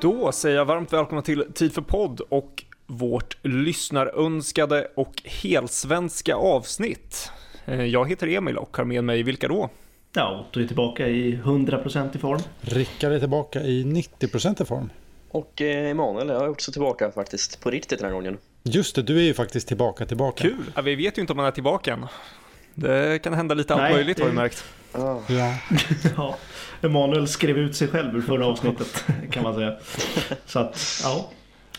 Då säger jag varmt välkomna till Tid för podd och vårt lyssnarönskade och helsvenska avsnitt. Eh, Jag heter Emil och har med mig vilka då? Ja, Otto är tillbaka i 100% i form. Rickard är tillbaka i 90% i form. Och eh, Emanuel är också tillbaka faktiskt, på riktigt den här gången. Just det, du är ju faktiskt tillbaka tillbaka. Kul! Ja, vi vet ju inte om han är tillbaka än. Det kan hända lite allt möjligt har vi märkt. Ah, Ja. Ja, Emanuel skrev ut sig själv ur förra avsnittet kan man säga. Så att, ja.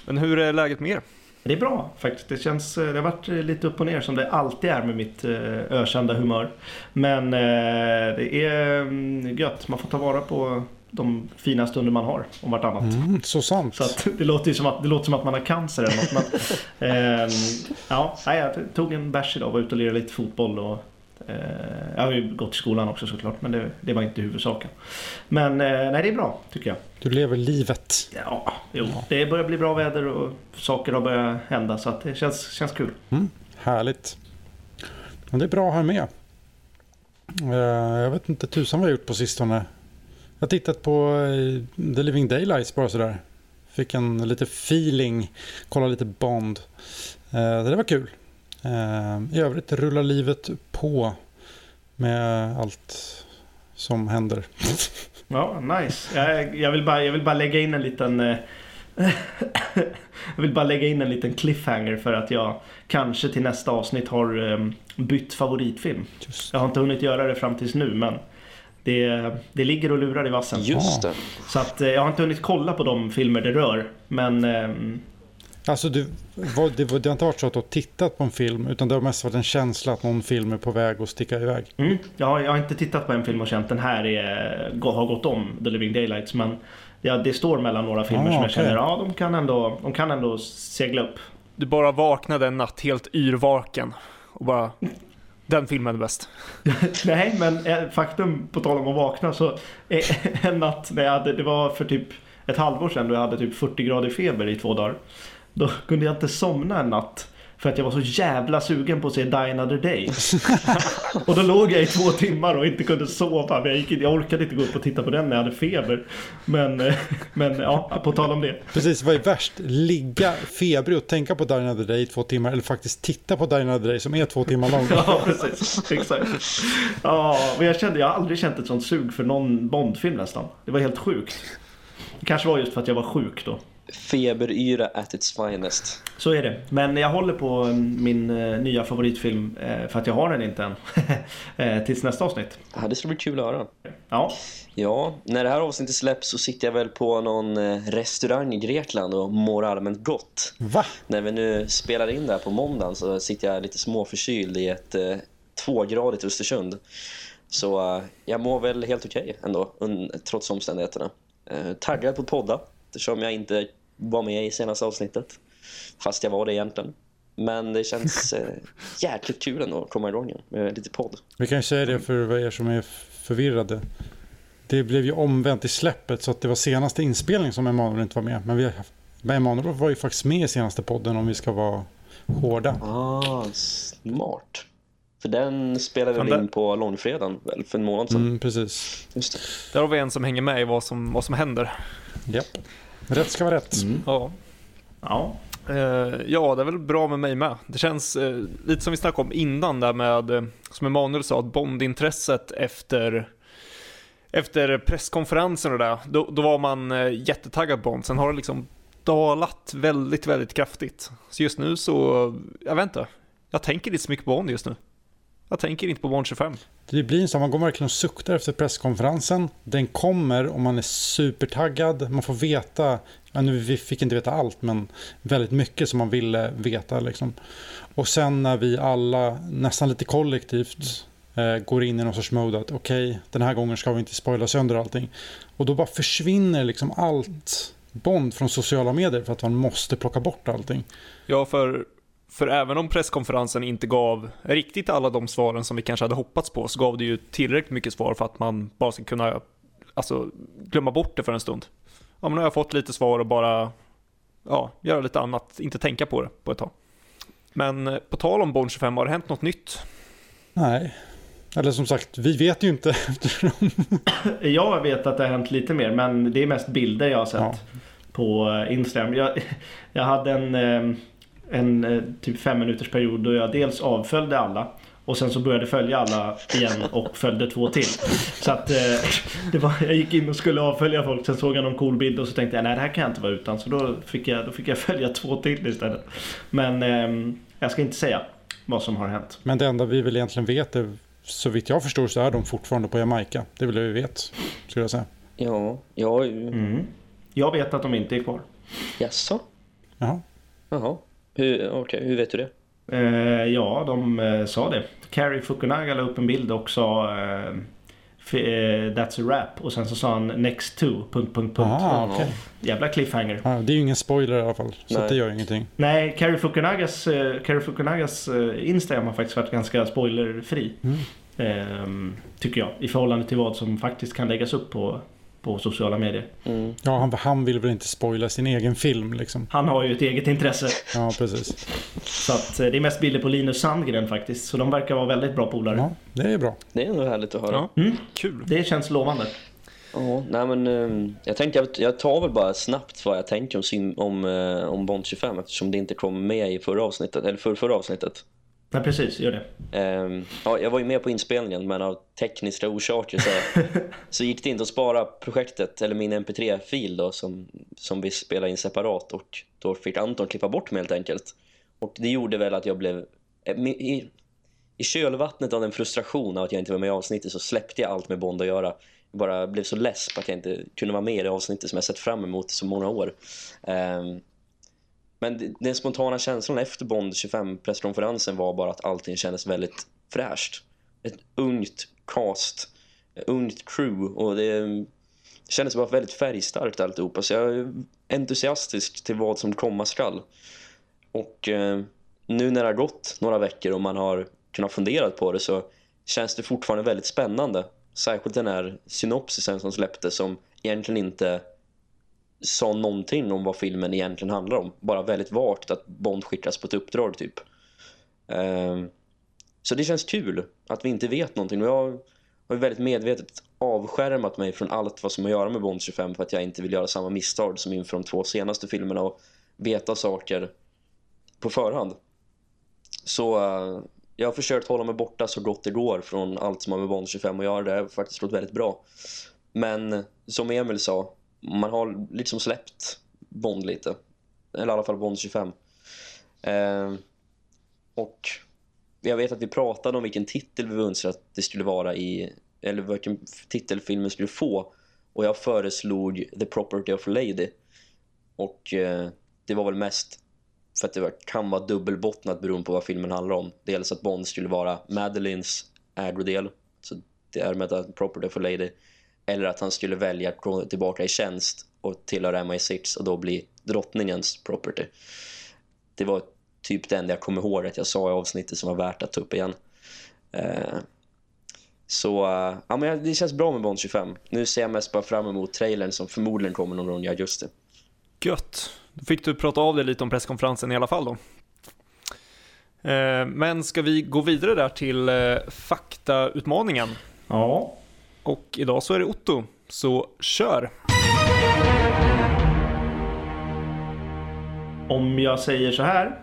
Men hur är läget med er? Det är bra faktiskt. Det, känns, det har varit lite upp och ner som det alltid är med mitt eh, ökända humör. Men eh, det är mm, gött. Man får ta vara på de fina stunder man har om vartannat. Mm, så sant. Så att det låter ju som att, det låter som att man har cancer eller något. Men, ehm, ja, jag tog en bärs idag och var ute och lirade lite fotboll. Och, eh, jag har ju gått i skolan också såklart men det, det var inte huvudsaken. Men eh, nej, det är bra tycker jag. Du lever livet. Ja, jo, det börjar bli bra väder och saker har börjat hända så att det känns, känns kul. Mm, härligt. Men det är bra ha med. Eh, Jag vet inte tusan vad jag har gjort på sistone. Jag har tittat på eh, The Living Daylights bara sådär. Fick en lite feeling. Kolla lite Bond. Eh, Det var kul. Eh, I övrigt rullar livet på med allt som händer. Ja, nice. Jag, jag, vill bara, jag vill bara lägga in en liten... eh, jag vill bara lägga in en liten cliffhanger för att jag kanske till nästa avsnitt har eh, bytt favoritfilm. Just. Jag har inte hunnit göra det fram tills nu men det, det ligger och lurar i vassen. just det. Så att eh, jag har inte hunnit kolla på de filmer det rör. Men ehm, Alltså du, vad, det, var- det har inte varit så att du har tittat på en film utan det har mest varit en känsla att någon film är på väg att sticka iväg. mm, jag, har, jag har inte tittat på en film och känt den här är, har gått om The Living Daylights. Men ja, det står mellan några filmer Ah, som jag okej. känner ja, de kan, ändå, de kan ändå segla upp. Du bara vaknade en natt helt yrvaken och bara den filmen är bäst. Nej, men eh, faktum på tal om att vakna så eh, en natt när jag hade, det var för typ ett halvår sedan då jag hade typ 40 grader feber i två dagar. Då kunde jag inte somna en natt för att jag var så jävla sugen på att se Die Another Day. och då låg jag i två timmar och inte kunde sova. Jag, gick, jag orkade inte gå upp och titta på den när jag hade feber. Men, men ja, på tal om det. Precis, vad är värst? Ligga febrig och tänka på Die Another Day i två timmar eller faktiskt titta på Die Another Day som är två timmar lång. Ja, precis. Exakt. Ja, men jag, kände, jag har aldrig känt ett sånt sug för någon Bondfilm nästan. Det var helt sjukt. Det kanske var just för att jag var sjuk då. Feberyra at its finest. Så är det. Men jag håller på mm, min eh, nya favoritfilm eh, för att jag har den inte än. eh, tills nästa avsnitt. Ja, det ska bli kul att höra. Ja, Ja, när det här avsnittet släpps så sitter jag väl på någon restaurang i Grekland och mår allmänt gott. Va? När vi nu spelar in det här på måndagen så sitter jag lite småförkyld i ett eh, tvågradigt Östersund. Så jag mår väl helt okej ändå, un- trots omständigheterna. Eh, taggad på podda, eftersom jag inte var med i senaste avsnittet. Fast jag var det egentligen. Men det känns eh, jäkligt kul ändå att komma igång igen med lite podd. Vi kan säga det för er som är förvirrade. Det blev ju omvänt i släppet så att det var senaste inspelning som Emanuel inte var med. Men, vi, men Emanuel var ju faktiskt med i senaste podden om vi ska vara hårda. Ah, smart. För den spelade det- in på långfredagen väl, för en månad sedan. Mm, precis. Just det. Där har vi en som hänger med i vad som, vad som händer. Japp. Rätt ska vara rätt. Ja. ja. Eh, ja, det är väl bra med mig med. Det känns eh, lite som vi snackade om innan där med, eh, som Emanuel sa, att Bondintresset efter efter presskonferensen och det, då, då var man jättetaggad Bond. Sen har det liksom dalat väldigt, väldigt kraftigt. Så just nu så, jag vet inte. Jag tänker inte så mycket på Bond just nu. Jag tänker inte på Bond 25. Det blir sån, man går verkligen och suktar efter presskonferensen. Den kommer och man är supertaggad. Man får veta, ja, nu, vi fick inte veta allt, men väldigt mycket som man ville veta. Liksom. Och sen när vi alla, nästan lite kollektivt, eh, går in i någon sorts mode att okej, den här gången ska vi inte spoila sönder allting. Och då bara försvinner liksom allt Bond från sociala medier för att man måste plocka bort allting. Ja, för, för även om presskonferensen inte gav riktigt alla de svaren som vi kanske hade hoppats på, så gav det ju tillräckligt mycket svar för att man bara ska kunna alltså, glömma bort det för en stund. Ja, men nu har jag fått lite svar och bara ja, göra lite annat, inte tänka på det på ett tag. Men eh, på tal om Bond 25, har det hänt något nytt? Nej. Eller som sagt, vi vet ju inte. eftersom- Jag vet att det har hänt lite mer men det är mest bilder jag har sett. Ja. på eh, Instagram. Jag, jag hade en, eh, en eh, typ fem minuters period då jag dels avföljde alla och sen så började följa alla igen och följde två till. Så att eh, det var, jag gick in och skulle avfölja folk, sen såg jag någon cool bild och så tänkte jag nej det här kan jag inte vara utan. Så då fick jag, då fick jag följa två till istället. Men eh, jag ska inte säga vad som har hänt. Men det enda vi väl egentligen vet är, så vitt jag förstår så är de fortfarande på Jamaica. Det är väl det vi vet, skulle jag säga. Ja, ja, Mm. Jag vet att de inte är kvar. jaså? Jaha. Jaha. Hur, okej, hur vet du det? Eh, ja, de eh, sa det. Carrie Fukunaga la upp en bild och sa eh, eh, That's a wrap och sen så sa han next to... Punkt, punkt, punkt. Aha, okej. Jävla cliffhanger. Ja, det är ju ingen spoiler i alla fall, så det gör ingenting. Nej, Carrie Fukunagas, eh, Carrie Fukunagas eh, Instagram har faktiskt varit ganska spoilerfri. Mm. Ehm, tycker jag. I förhållande till vad som faktiskt kan läggas upp på, på sociala medier. Mm. Ja, han, han vill väl inte spoila sin egen film liksom. Han har ju ett eget intresse. Ja, precis. Så att, eh, det är mest bilder på Linus Sandgren faktiskt. Så de verkar vara väldigt bra polare. Ja, det är bra. Det är nog härligt att höra. Ja. Mm, Kul. det känns lovande. Ja, nej men eh, jag tänkte jag, jag tar väl bara snabbt vad jag tänker om, om, eh, om Bond 25 eftersom det inte kom med i förra avsnittet, eller för, förra avsnittet. Nej precis, gör det. Ehm, ja, jag var ju med på inspelningen men av tekniska orsaker så, så gick det inte att spara projektet eller min mp3-fil då som, som vi spelade in separat och då fick Anton klippa bort mig helt enkelt. Och det gjorde väl att jag blev eh, i, i kölvattnet av den frustration av att jag inte var med i avsnittet så släppte jag allt med Bond att göra. Jag bara blev så less på att jag inte kunde vara med i det avsnittet som jag sett fram emot så många år. Ehm, men den spontana känslan efter Bond 25-presskonferensen var bara att allting kändes väldigt fräscht. Ett ungt cast, ett ungt crew och det kändes bara väldigt färgstarkt alltihopa. Så jag är entusiastisk till vad som komma skall. Och eh, nu när det har gått några veckor och man har kunnat fundera på det så känns det fortfarande väldigt spännande. Särskilt den här synopsisen som släpptes som egentligen inte sa någonting om vad filmen egentligen handlar om. Bara väldigt vagt att Bond skickas på ett uppdrag typ. Ehm, så det känns kul att vi inte vet någonting. Och jag har ju väldigt medvetet avskärmat mig från allt vad som har att göra med Bond 25 för att jag inte vill göra samma misstag som inför de två senaste filmerna och veta saker på förhand. Så eh, jag har försökt hålla mig borta så gott det går från allt som har med Bond 25 att göra. Det har faktiskt gått väldigt bra. Men som Emil sa, man har liksom släppt Bond lite. Eller i alla fall Bond 25. Eh, och jag vet att vi pratade om vilken titel vi önskade att det skulle vara i, eller vilken titel filmen skulle få. Och jag föreslog The Property of a Lady. Och eh, det var väl mest för att det var, kan vara dubbelbottnat beroende på vad filmen handlar om. Dels att Bond skulle vara Madeleines ägodel, så det är med att Property of a Lady. Eller att han skulle välja att gå tillbaka i tjänst och tillhöra MI6 och då bli drottningens property. Det var typ det enda jag kommer ihåg att jag sa i avsnittet som var värt att ta upp igen. Eh, så eh, ja, men det känns bra med Bond 25. Nu ser jag mest bara fram emot trailern som förmodligen kommer någon gång i augusti. Gött. Då fick du prata av dig lite om presskonferensen i alla fall då. Eh, Men ska vi gå vidare där till eh, faktautmaningen? Ja, och idag så är det Otto, så kör! om jag säger så här.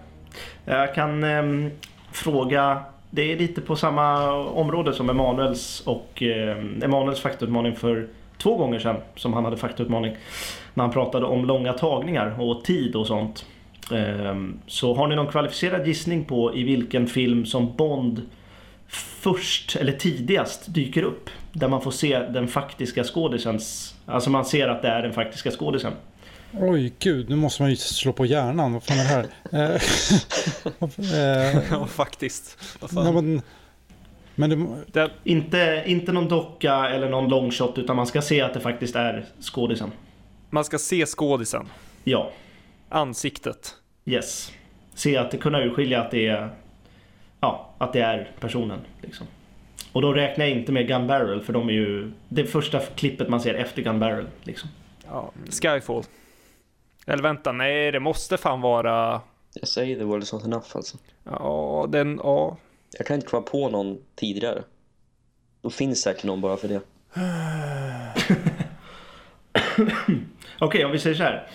Jag kan eh, fråga, det är lite på samma område som Emanuels och eh, Emanuels faktautmaning för två gånger sedan som han hade faktautmaning. När han pratade om långa tagningar och tid och sånt. Ehm, så har ni någon kvalificerad gissning på i vilken film som Bond först eller tidigast dyker upp? Där man får se den faktiska skådisens, alltså man ser att det är den faktiska skådisen. Oj, gud, nu måste man ju slå på hjärnan. Vad fan är det här? Eh, eh, Ja, faktiskt. Vad fan. ja, men, men det, Det, Inte, inte någon docka eller någon longshot utan man ska se att det faktiskt är skådisen. man ska se skådisen, Ja, ansiktet. yes. Se att det kunna urskilja att det är Ja, att det är personen liksom. Och då räknar jag inte med Gun Barrel för de är ju det första klippet man ser efter Gun Barrel liksom. Ja, Skyfall. Eller vänta, nej det måste fan vara... Jag säger The World is not enough alltså. Ja, den... Ja. Jag kan inte komma på någon tidigare. Då finns säkert någon bara för det. Okej, om vi säger så här.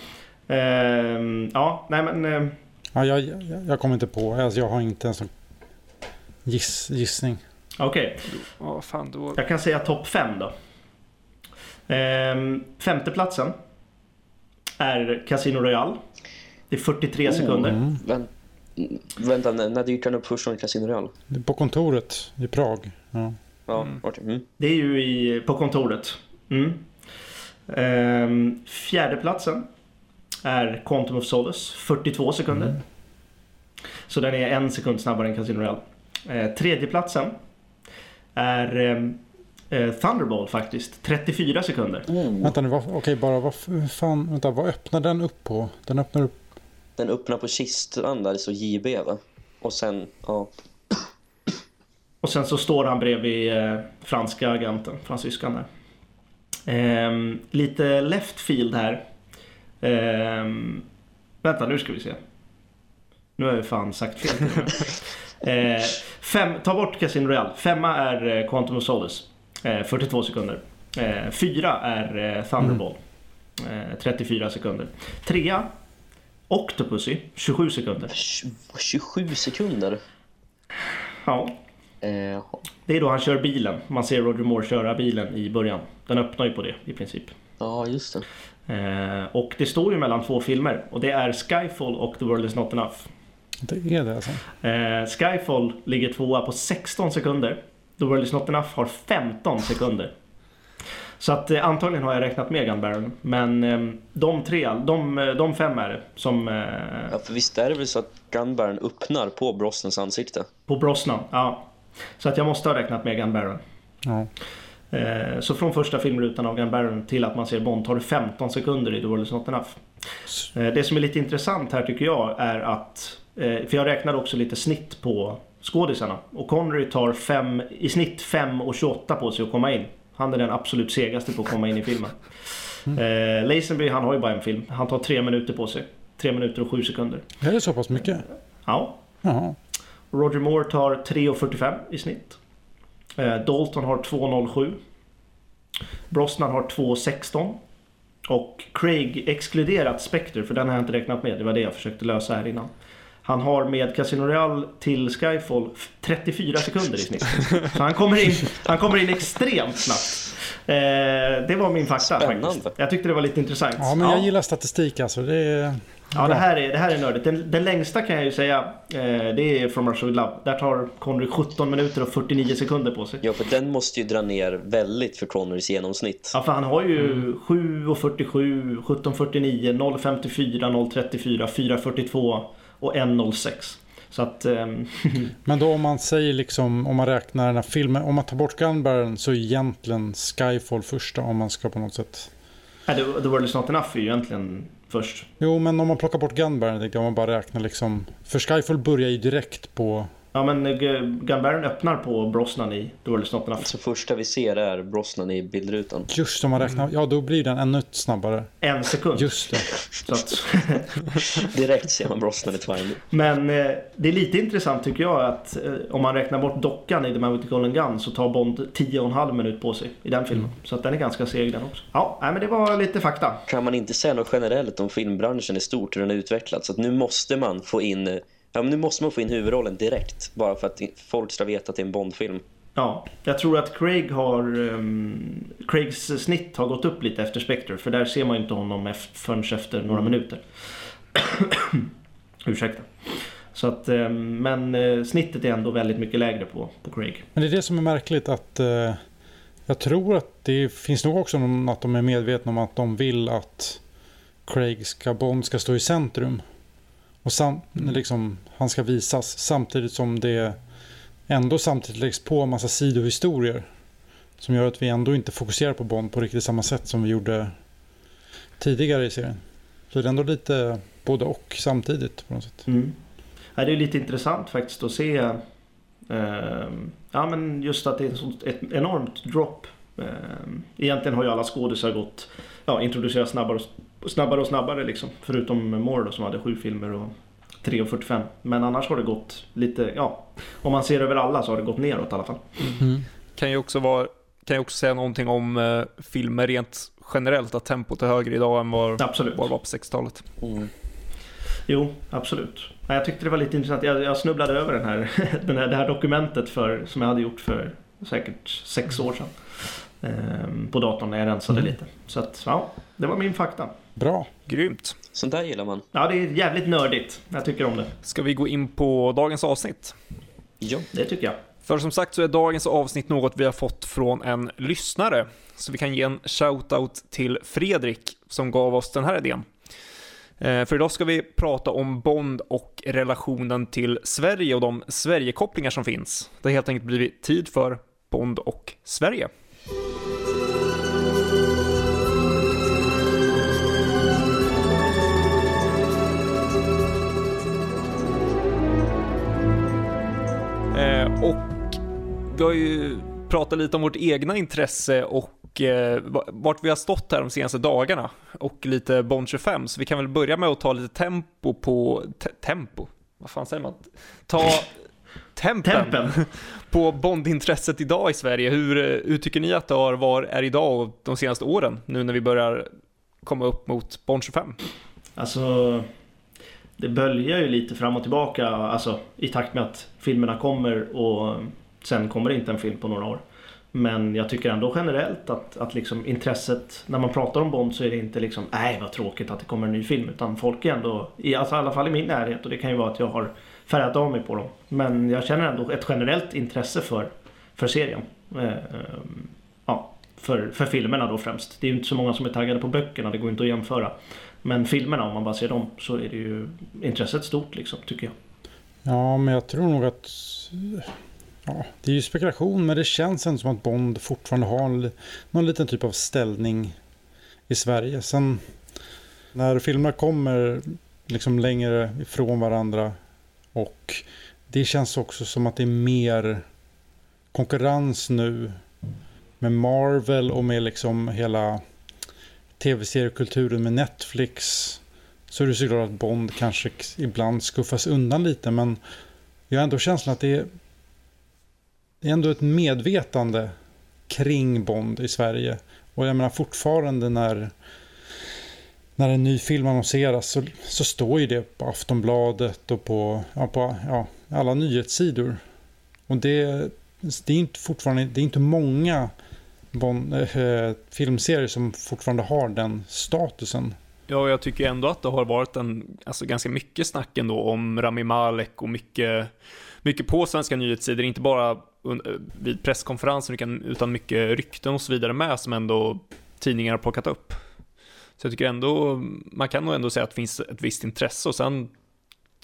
Ehm, ja, nej men... eh, Ja, jag, jag, jag kommer inte på. Alltså, jag har inte en sån giss, gissning. Okej, Ja, fan då. jag kan säga topp 5 då. Ehm, femteplatsen är Casino Royale. Det är 43 sekunder. Mm. Vänt, vänta, när, dyker han upp först från Casino är På kontoret i Prag. Ja. Ja, Mm. Mm. Det är ju i, på kontoret. Mm. Ehm, fjärdeplatsen är Quantum of Solace, 42 sekunder. Mm. Så den är en sekund snabbare än Casino Royale. Eh, tredjeplatsen är ehm, eh, Thunderball faktiskt, 34 sekunder. Mm. Vänta nu, vad, okej bara vad fan, vänta, vad öppnar den upp på? Den öppnar upp, Den öppnar på kistan där, så JB va? Och sen, ja. Och sen så står han bredvid eh, franska agenten, fransyskan där. Ehm, lite left field här. Ehm, vänta, nu ska vi se. Nu har jag ju fan sagt fel. eh, fem, ta bort Casino Royale. Femma är eh, Quantum of Solace. Eh, 42 sekunder. Eh, fyra är eh, Thunderball. Eh, 34 sekunder. Trea Octopussy. 27 sekunder. Tj- 27 sekunder. Ja, Eh, Det är då han kör bilen. Man ser Roger Moore köra bilen i början. Den öppnar ju på det i princip. ja, just det. Eh, och det står ju mellan två filmer. Och det är Skyfall och The World Is Not Enough. Det är det alltså. Eh, Skyfall ligger tvåa på 16 sekunder. The World Is Not Enough har 15 sekunder. Så att eh, antagligen har jag räknat med Gun Baron. Men eh, de tre, de, de fem är det som... Eh, Ja, för visst är det väl så att Gunbarn öppnar på Brosnans ansikte? på Brosnan, ja. Så att jag måste ha räknat med Gun Baron. Ja. Eh, Så från första filmrutan av Gun Baron till att man ser Bond tar det 15 sekunder i The World Is Not Enough. Eh, Det som är lite intressant här tycker jag är att, för jag räknade också lite snitt på skådisarna. Och Connery tar fem, i snitt 5 och 28 på sig att komma in. Han är den absolut segaste på att komma in i filmen. Eh, Lazenby han har ju bara en film. Han tar 3 minuter på sig. 3 minuter och 7 sekunder. Är det så pass mycket? Ja. Jaha. Roger Moore tar 3.45 i snitt. Eh, Dalton har 2.07. Brosnan har 2.16. Och Craig exkluderat Spectre, för den har jag inte räknat med. Det var det jag försökte lösa här innan. Han har med Casino Royale till Skyfall f- 34 sekunder i snitt. Så han kommer in, han kommer in extremt snabbt. Eh, det var min fakta Spännande. faktiskt. Jag tyckte det var lite intressant. Ja, men jag gillar statistik alltså. Det är... Ja, det här är, det här är nördigt. Den, den längsta kan jag ju säga, eh, det är From Russia With Love. Där tar Connery 17 minuter och 49 sekunder på sig. Ja, för den måste ju dra ner väldigt för Connerys genomsnitt. Ja, för han har ju 7.47, 17.49, 0.54, 0.34, 4.42 och 1.06. Så att... ehm, Men då om man säger liksom, om man räknar den här filmen, om man tar bort Gunbarren så är egentligen Skyfall första om man ska på något sätt. nej, The, World Is Not Enough är ju egentligen först. Jo, men om man plockar bort Gunbarren, om man bara räknar liksom. För Skyfall börjar ju direkt på, Ja, men eh, Gun Baron öppnar på Brosnan i Enough. Så första vi ser är Brosnan i bildrutan. just om man räknar, ja då blir den ännu snabbare. En sekund. Just det. Så att, Direkt ser man Brosnan i Twine. Men eh, det är lite intressant tycker jag att eh, om man räknar bort dockan i The Man with the Golden Gun så tar Bond 10,5 minut på sig i den filmen. Så att den är ganska seg den också. Ja, nej, men det var lite fakta. Kan man inte säga något generellt om filmbranschen i stort, hur den har utvecklats? Så att nu måste man få in Ja, men nu måste man få in huvudrollen direkt bara för att folk ska veta att det är en Bondfilm. Ja, jag tror att Craig har... ehm, Craigs snitt har gått upp lite efter Spectre för där ser man ju inte honom förrän efter några minuter. Ursäkta. Så att, ehm, men eh, snittet är ändå väldigt mycket lägre på, på Craig. Men det är det som är märkligt att eh, jag tror att det finns nog också någon, att de är medvetna om att de vill att Craig ska, Bond ska stå i centrum. Och sam, liksom, han ska visas samtidigt som det ändå samtidigt läggs på en massa sidohistorier. Som gör att vi ändå inte fokuserar på Bond på riktigt samma sätt som vi gjorde tidigare i serien. Så det är ändå lite både och samtidigt på något sätt. Mm. Ja, det är lite intressant faktiskt att se ehm, ja, men just att det är ett, ett enormt drop. Ehm, egentligen har ju alla skådisar gått ja, introduceras snabbare och snabbare, och snabbare liksom. Förutom Moore då, som hade sju filmer och 3.45. Men annars har det gått lite, ja, om man ser över alla så har det gått neråt i alla fall. Mm. Kan ju också vara kan jag också säga någonting om eh, filmer rent generellt att tempot är högre idag än vad, det var på 60-talet. Mm. Jo, absolut. Jag tyckte det var lite intressant. Jag, jag snubblade över den här, den här, det här dokumentet för, som jag hade gjort för säkert sex år sedan. Ehm, på datorn när jag rensade Mm. lite. Så att, ja, det var min fakta. Bra. Grymt. Sånt där gillar man. Ja, det är jävligt nördigt. Jag tycker om det. Ska vi gå in på dagens avsnitt? Ja. Det tycker jag. För som sagt så är dagens avsnitt något vi har fått från en lyssnare. Så vi kan ge en shoutout till Fredrik som gav oss den här idén. Eh, För idag ska vi prata om Bond och relationen till Sverige och de Sverigekopplingar som finns. Det har helt enkelt blivit tid för Bond och Sverige. Vi har ju pratat lite om vårt egna intresse och eh, va- vart vi har stått här de senaste dagarna och lite Bond 25, så vi kan väl börja med att ta lite tempo på, te- tempo? Vad fan säger man? Ta tempen, Tempen. på Bondintresset idag i Sverige. Hur, eh, hur tycker ni att det har varit, är idag och de senaste åren, nu när vi börjar komma upp mot Bond 25? Alltså, det böljar ju lite fram och tillbaka alltså, i takt med att filmerna kommer och sen kommer det inte en film på några år. Men jag tycker ändå generellt att, att liksom intresset, när man pratar om Bond så är det inte liksom nej vad tråkigt att det kommer en ny film. Utan folk är ändå, i, alltså, i alla fall i min närhet och det kan ju vara att jag har färgat av mig på dem. Men jag känner ändå ett generellt intresse för, för serien. Eh, eh, ja, för, för filmerna då främst. Det är ju inte så många som är taggade på böckerna, det går inte att jämföra. Men filmerna, om man bara ser dem, så är det ju intresset stort liksom, tycker jag. Ja, men jag tror nog att... Ja, det är ju spekulation, men det känns ändå som att Bond fortfarande har en, någon liten typ av ställning i Sverige. Sen när filmerna kommer liksom längre ifrån varandra och det känns också som att det är mer konkurrens nu med Marvel och med liksom hela tv-seriekulturen med Netflix så är det såklart att Bond kanske ibland skuffas undan lite men jag har ändå känslan att det är, det är ändå ett medvetande kring Bond i Sverige. Och jag menar fortfarande när, när en ny film annonseras så, så står ju det på Aftonbladet och på, ja, på ja, alla nyhetssidor. Och det, det är inte fortfarande, det är inte många bon, eh, filmserier som fortfarande har den statusen. Ja, jag tycker ändå att det har varit en, alltså ganska mycket snack ändå om Rami Malek och mycket, mycket på svenska nyhetssidor, inte bara eh, vid presskonferenser utan, mycket rykten och så vidare med som ändå tidningar har plockat upp. Så jag tycker ändå, man kan nog ändå säga att det finns ett visst intresse och sen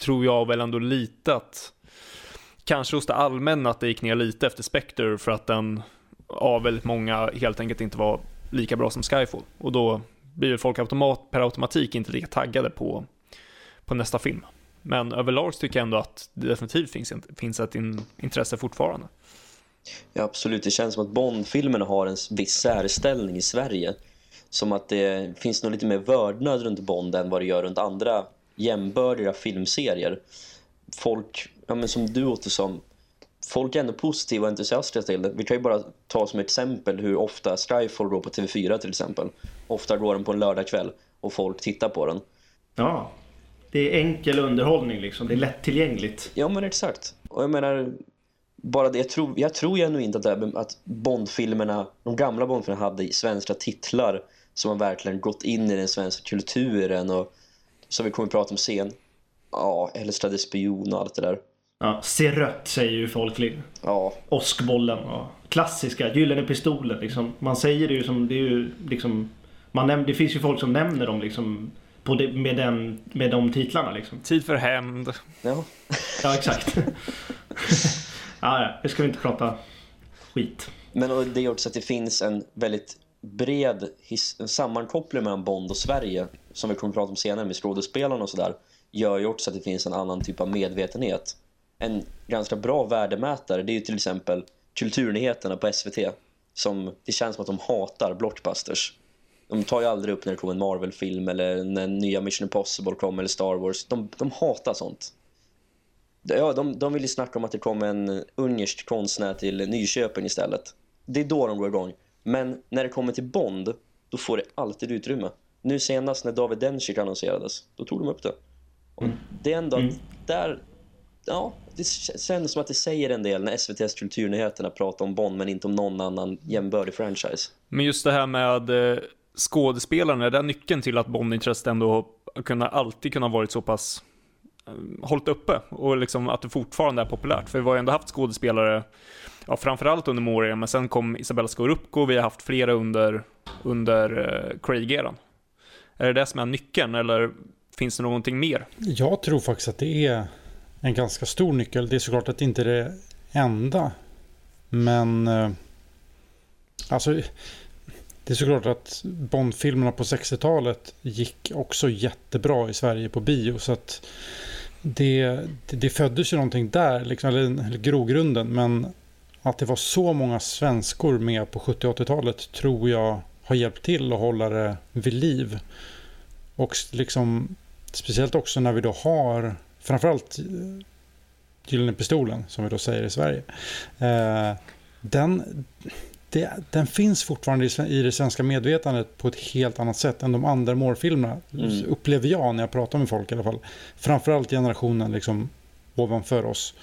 tror jag väl ändå lite att kanske hos det allmänna att det gick ner lite efter Spectre för att den av väldigt många helt enkelt inte var lika bra som Skyfall och då blir folk automat, per automatik inte lika taggade på, på nästa film. Men överlag tycker jag ändå att det definitivt finns, finns ett in, intresse fortfarande. Ja, absolut. Det känns som att Bond-filmerna har en viss särställning i Sverige. Som att det finns nog lite mer vördnad runt Bond än vad det gör runt andra jämbördiga filmserier. Folk, ja men som du Ottosson, folk är ändå positiva och entusiastiska till det. Vi kan ju bara ta som exempel hur ofta Skyfall går på TV4 till exempel. Ofta går den på en lördagkväll och folk tittar på den. Ja, det är enkel underhållning liksom. Det är lättillgängligt. Ja men exakt. Och jag menar, bara det, jag tror, jag tror genuint att, att Bond-filmerna, de gamla Bond-filmerna hade svenska titlar som har verkligen gått in i den svenska kulturen och som vi kommer att prata om sen. Ja, Älskade spion och allt det där. Ja, se rött säger ju folk. Ja, Åskbollen och klassiska, Gyllene pistolen liksom. Man säger det ju som, det är ju liksom man näm- Det finns ju folk som nämner dem liksom på det, med, den, med de titlarna liksom. Tid för hämnd. ja. Ja, exakt. ja, ja, det ska vi inte prata skit. Men det är också att det finns en väldigt bred his- en sammankoppling mellan Bond och Sverige som vi kommer att prata om senare med skådespelarna och sådär gör ju också att det finns en annan typ av medvetenhet. En ganska bra värdemätare det är ju till exempel kulturnyheterna på SVT som det känns som att de hatar blockbusters. De tar ju aldrig upp när det kommer en Marvel-film eller när nya Mission Impossible kommer eller Star Wars. De, de hatar sånt. Ja, de, de vill ju snacka om att det kommer en ungersk konstnär till Nyköping istället. Det är då de går igång. Men när det kommer till Bond då får det alltid utrymme. Nu senast när David Dencik annonserades, då tog de upp det. Och Mm. det är ändå Mm. där, ja, det känns som att det säger en del när SVTs kulturnyheterna pratar om Bond men inte om någon annan jämbördig franchise. Men just det här med skådespelaren, skådespelarna, är det nyckeln till att Bondintresset ändå kunna, alltid kunnat varit så pass hållt hållit uppe och liksom att det fortfarande är populärt. För vi har ju ändå haft skådespelare, ja framförallt under Moria, men sen kom Isabella Scorupco, vi har haft flera under, under eh, Craig-eran. Är det det som är nyckeln eller finns det någonting mer? Jag tror faktiskt att det är en ganska stor nyckel. Det är såklart att det inte är det enda. Men eh, alltså det är såklart att Bondfilmerna på 60-talet gick också jättebra i Sverige på bio. Så att det, det, det föddes ju någonting där, liksom, eller, eller grogrunden. Men att det var så många svenskor med på 70 80-talet tror jag har hjälpt till att hålla det vid liv. Och liksom speciellt också när vi då har framförallt eh, Gyllene Pistolen som vi då säger i Sverige. Eh, den, det, den finns fortfarande i, det svenska medvetandet på ett helt annat sätt än de andra Moore-filmerna. Mm. Upplever jag när jag pratar med folk i alla fall. Framförallt generationen liksom ovanför oss.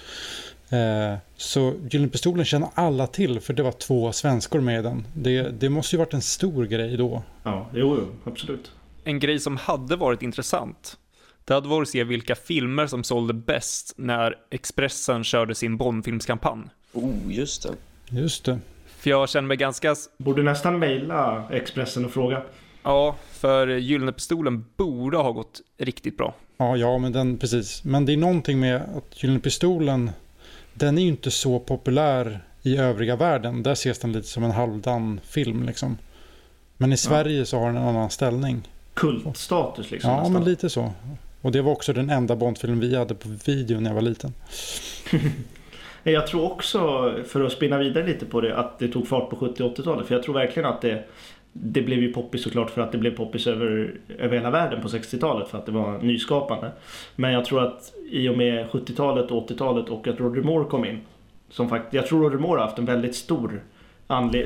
Eh, så Gyllene Pistolen känner alla till för det var två svenskor med den. Det, det måste ju varit en stor grej då. Ja, jo, jo absolut. En grej som hade varit intressant, det hade varit att se vilka filmer som sålde bäst när Expressen körde sin Bondfilmskampanj. Oh, just det. Just det. För jag känner mig ganska Borde nästan mejla Expressen och fråga. Ja, för Gyllene Pistolen borde ha gått riktigt bra. Ja, ja, men den precis. Men det är någonting med att Gyllene Pistolen, den är ju inte så populär i övriga världen. Där ses den lite som en halvdan film liksom. Men i Sverige så har den en annan ställning. Kultstatus liksom. Ja, nästan. men lite så. Och det var också den enda Bondfilm vi hade på video när jag var liten. Jag tror också, för att spinna vidare lite på det, att det tog fart på 70 och 80-talet. För jag tror verkligen att det, det blev ju poppis såklart för att det blev poppis över, över hela världen på 60-talet för att det var nyskapande. Men jag tror att i och med 70-talet och 80-talet och att Roger Moore kom in. Som fakt- jag tror Roger Moore har haft en väldigt stor,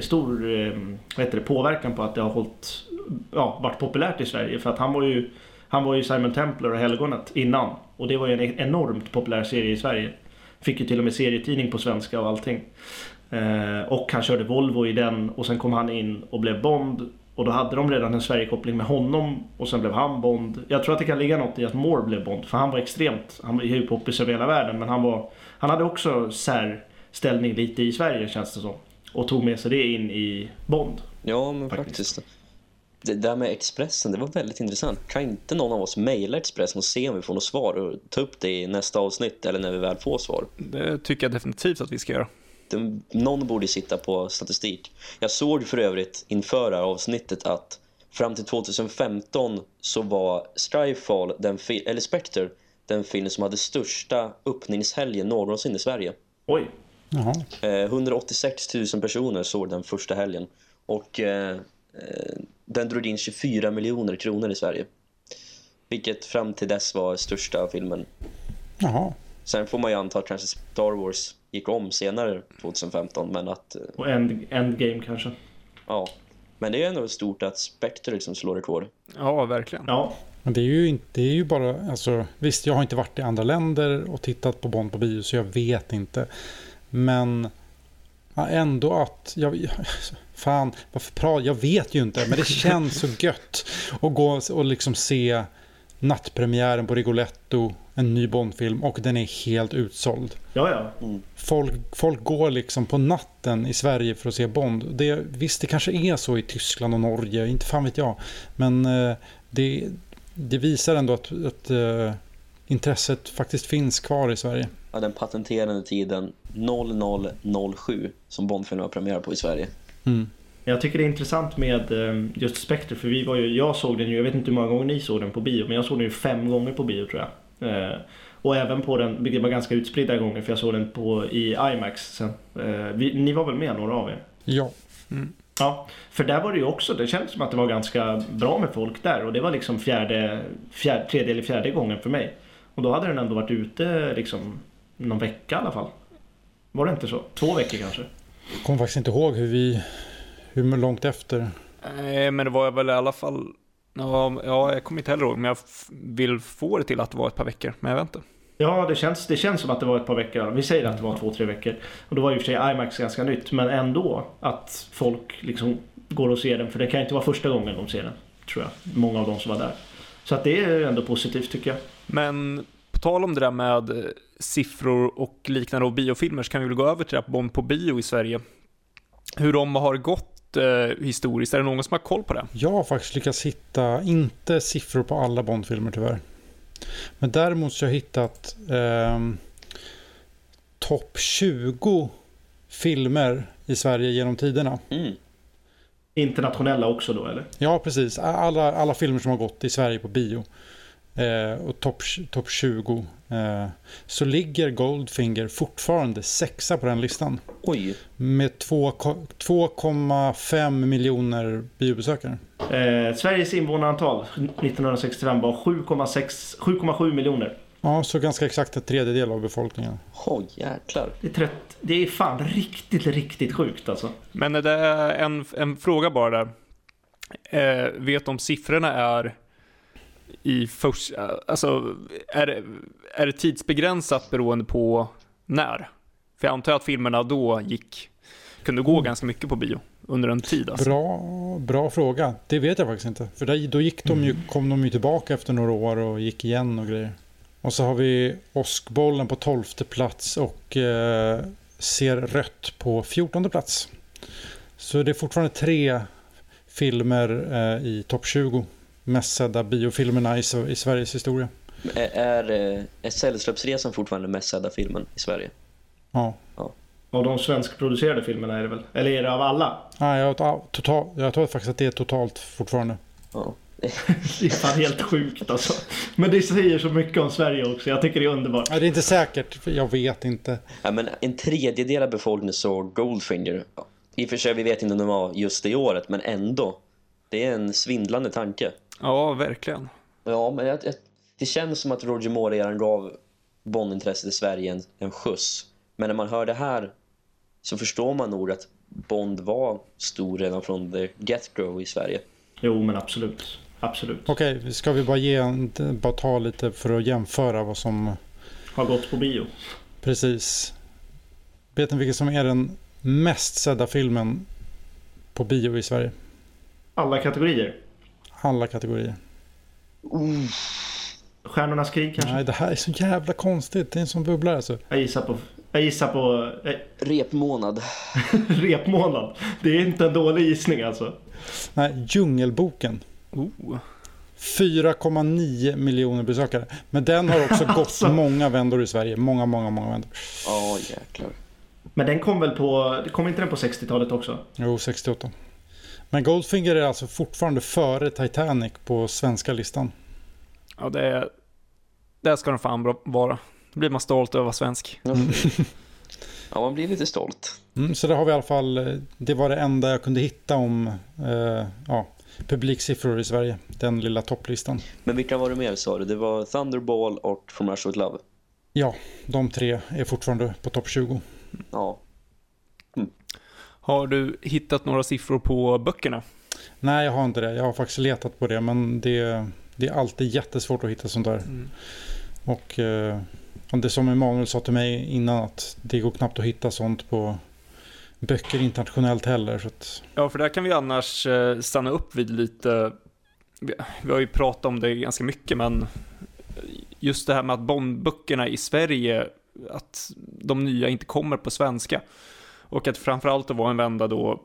stor eh, vad heter det, påverkan på att det har hållit, ja, varit populärt i Sverige. För att han var ju, han var ju Simon Templar och Helgonet innan. Och det var ju en e-, enormt populär serie i Sverige. Fick ju till och med serietidning på svenska och allting. Eh, och han körde Volvo i den och sen kom han in och blev Bond. Och då hade de redan en Sverigekoppling med honom och sen blev han Bond. Jag tror att det kan ligga något i att Moore blev Bond. För han var extremt, han var ju poppis över hela världen men han var Han hade också särställning lite i Sverige känns det som. Och tog med sig det in i Bond. Ja, men Faktiskt. faktiskt. Det där med Expressen, det var väldigt intressant. Kan inte någon av oss mejla Expressen och se om vi får något svar och ta upp det i nästa avsnitt eller när vi väl får svar? Det tycker jag definitivt att vi ska göra. Det, någon borde sitta på statistik. Jag såg för övrigt inför det här avsnittet att fram till 2015 så var Skyfall, den eller Spectre, den film som hade största öppningshelgen någonsin i Sverige. Oj. Jaha. Eh, 186 000 personer såg den första helgen. Och eh, eh, den drog in 24 miljoner kronor i Sverige. Vilket fram till dess var största filmen. Jaha. Sen får man ju anta att kanske Star Wars gick om senare 2015. Men att, eh, Och end, Endgame kanske. ja. Men det är ändå stort att Spectre liksom slår rekord. Ja, verkligen. Ja. Men det är ju inte, det är ju bara, alltså visst jag har inte varit i andra länder och tittat på Bond på bio så jag vet inte. Men ja, ändå att, jag, fan varför pratar jag vet ju inte men det känns så gött att gå och liksom se nattpremiären på Rigoletto, en ny Bondfilm och den är helt utsåld. Ja, ja. Folk, folk går liksom på natten i Sverige för att se Bond. Det, visst, det kanske är så i Tyskland och Norge, inte fan vet jag. Men eh, det, det visar ändå att, att eh, intresset faktiskt finns kvar i Sverige. Ja, den patenterade tiden 0007 som Bondfilmen har premiär på i Sverige. Mm. Jag tycker det är intressant med eh, just Spectre för vi var ju, jag såg den ju, jag vet inte hur många gånger ni såg den på bio, men jag såg den ju fem gånger på bio tror jag. Eh, och även på den, vilket var ganska utspridda gånger för jag såg den på, i IMAX sen. Eh, vi, ni var väl med några av er? Ja, Ja, för där var det ju också, det kändes som att det var ganska bra med folk där och det var liksom fjärde, fjärde tredje eller fjärde gången för mig. Och då hade den ändå varit ute liksom någon vecka i alla fall. Var det inte så? Två veckor kanske? Jag kommer faktiskt inte ihåg hur vi, hur långt efter. Nej, men det var väl i alla fall... Ja, ja, jag kommer inte heller ihåg, men jag vill få det till att det var ett par veckor, men jag vet inte. Ja, det känns, det känns som att det var ett par veckor. Vi säger att det var två, tre veckor. Och då var ju i och för sig IMAX ganska nytt. Men ändå att folk liksom går och ser den. För det kan inte vara första gången de ser den. Tror jag. Många av de som var där. Så att det är ändå positivt tycker jag. Men på tal om det där med siffror och liknande och biofilmer så kan vi väl gå över till här Bond på bio i Sverige. Hur de har gått eh, historiskt, är det någon som har koll på det? Jag har faktiskt lyckats hitta, inte siffror på alla Bondfilmer tyvärr. Men däremot så har jag hittat ehm, topp 20 filmer i Sverige genom tiderna. Mm. Internationella också då eller? Ja, precis. Alla, alla filmer som har gått i Sverige på bio. Eh, och topp top 20. Eh, så ligger Goldfinger fortfarande sexa på den listan. Oj, Med två ko- 2,5 miljoner biobesökare. Eh, Sveriges invånarantal 1965 var 7,6 7,7 miljoner. Ja, så ganska exakt en tredjedel av befolkningen. oh, jäklar. Det är, trett, det är fan riktigt, riktigt sjukt alltså. Men är det en, en fråga bara där. Eh, vet om siffrorna är i först, alltså är det, är det tidsbegränsat beroende på när? För jag antar att filmerna då gick, kunde gå ganska mycket på bio under en tid alltså. Bra, bra fråga. Det vet jag faktiskt inte. För där, då gick de ju, kom de ju tillbaka efter några år och gick igen och grejer. Och så har vi Åskbollen på 12 plats och eh, Ser rött på 14 plats. Så det är fortfarande tre filmer eh, i topp 20 mest sedda biofilmerna i, i Sveriges historia. Är, är, eh, är Sällskapsresan fortfarande mest sedda filmen i Sverige? Ja. Av de svenskproducerade filmerna är det väl? Eller är det av alla? Nej, jag, ja, total, jag tror faktiskt att det är totalt fortfarande. Ja. Det är fan helt sjukt alltså. Men det säger så mycket om Sverige också. Jag tycker det är underbart. Ja, det är inte säkert, för jag vet inte. Ja, men en tredjedel av befolkningen såg Goldfinger. Ja, I och för sig, vi vet inte om det var just det året, men ändå. Det är en svindlande tanke. Ja, verkligen. Ja, men jag, jag, det känns som att Roger Moore redan gav Bondintresset i Sverige en, en skjuts. Men när man hör det här så förstår man nog att Bond var stor redan från the get-go i Sverige. Jo men absolut. Absolut. Okej, ska vi bara, ge en, bara ta lite för att jämföra vad som Har gått på bio. precis... Vet ni vilken som är den mest sedda filmen på bio i Sverige? Alla kategorier. Alla kategorier. Stjärnornas krig kanske? Nej, det här är så jävla konstigt. Det är en sån bubblare alltså. Jag gissar på... Jag gissar på... Eh, Repmånad. repmånad. Det är inte en dålig gissning alltså. Nej, Djungelboken. Oh. 4,9 miljoner besökare. Men den har också gått Alltså. många vändor i Sverige. Många, många, många vändor. Ja, jäklar. Men den kom väl på... Kom inte den på 60-talet också? Jo, 68. Men Goldfinger är alltså fortfarande före Titanic på svenska listan. Ja, det, är- det ska den fan vara. Då blir man stolt över att vara svensk. Ja, ja man blir lite stolt. Mm, så det har vi i alla fall. eh, Det var det enda jag kunde hitta om eh, ja, publiksiffror i Sverige. Den lilla topplistan. Men vilka var det mer sa du? Det var Thunderball och From Russia With Love. Ja, de tre är fortfarande på topp 20. Ja, Har du hittat några siffror på böckerna? Nej, jag har inte det. Jag har faktiskt letat på det, men det, det är alltid jättesvårt att hitta sånt där. Och eh, det som Emanuel sa till mig innan att det går knappt att hitta sånt på böcker internationellt heller. Så att, Ja, för där kan vi annars eh, stanna upp vid lite, vi, vi har ju pratat om det ganska mycket, men just det här med att Bondböckerna i Sverige, att de nya inte kommer på svenska. Och att framförallt det var en vända då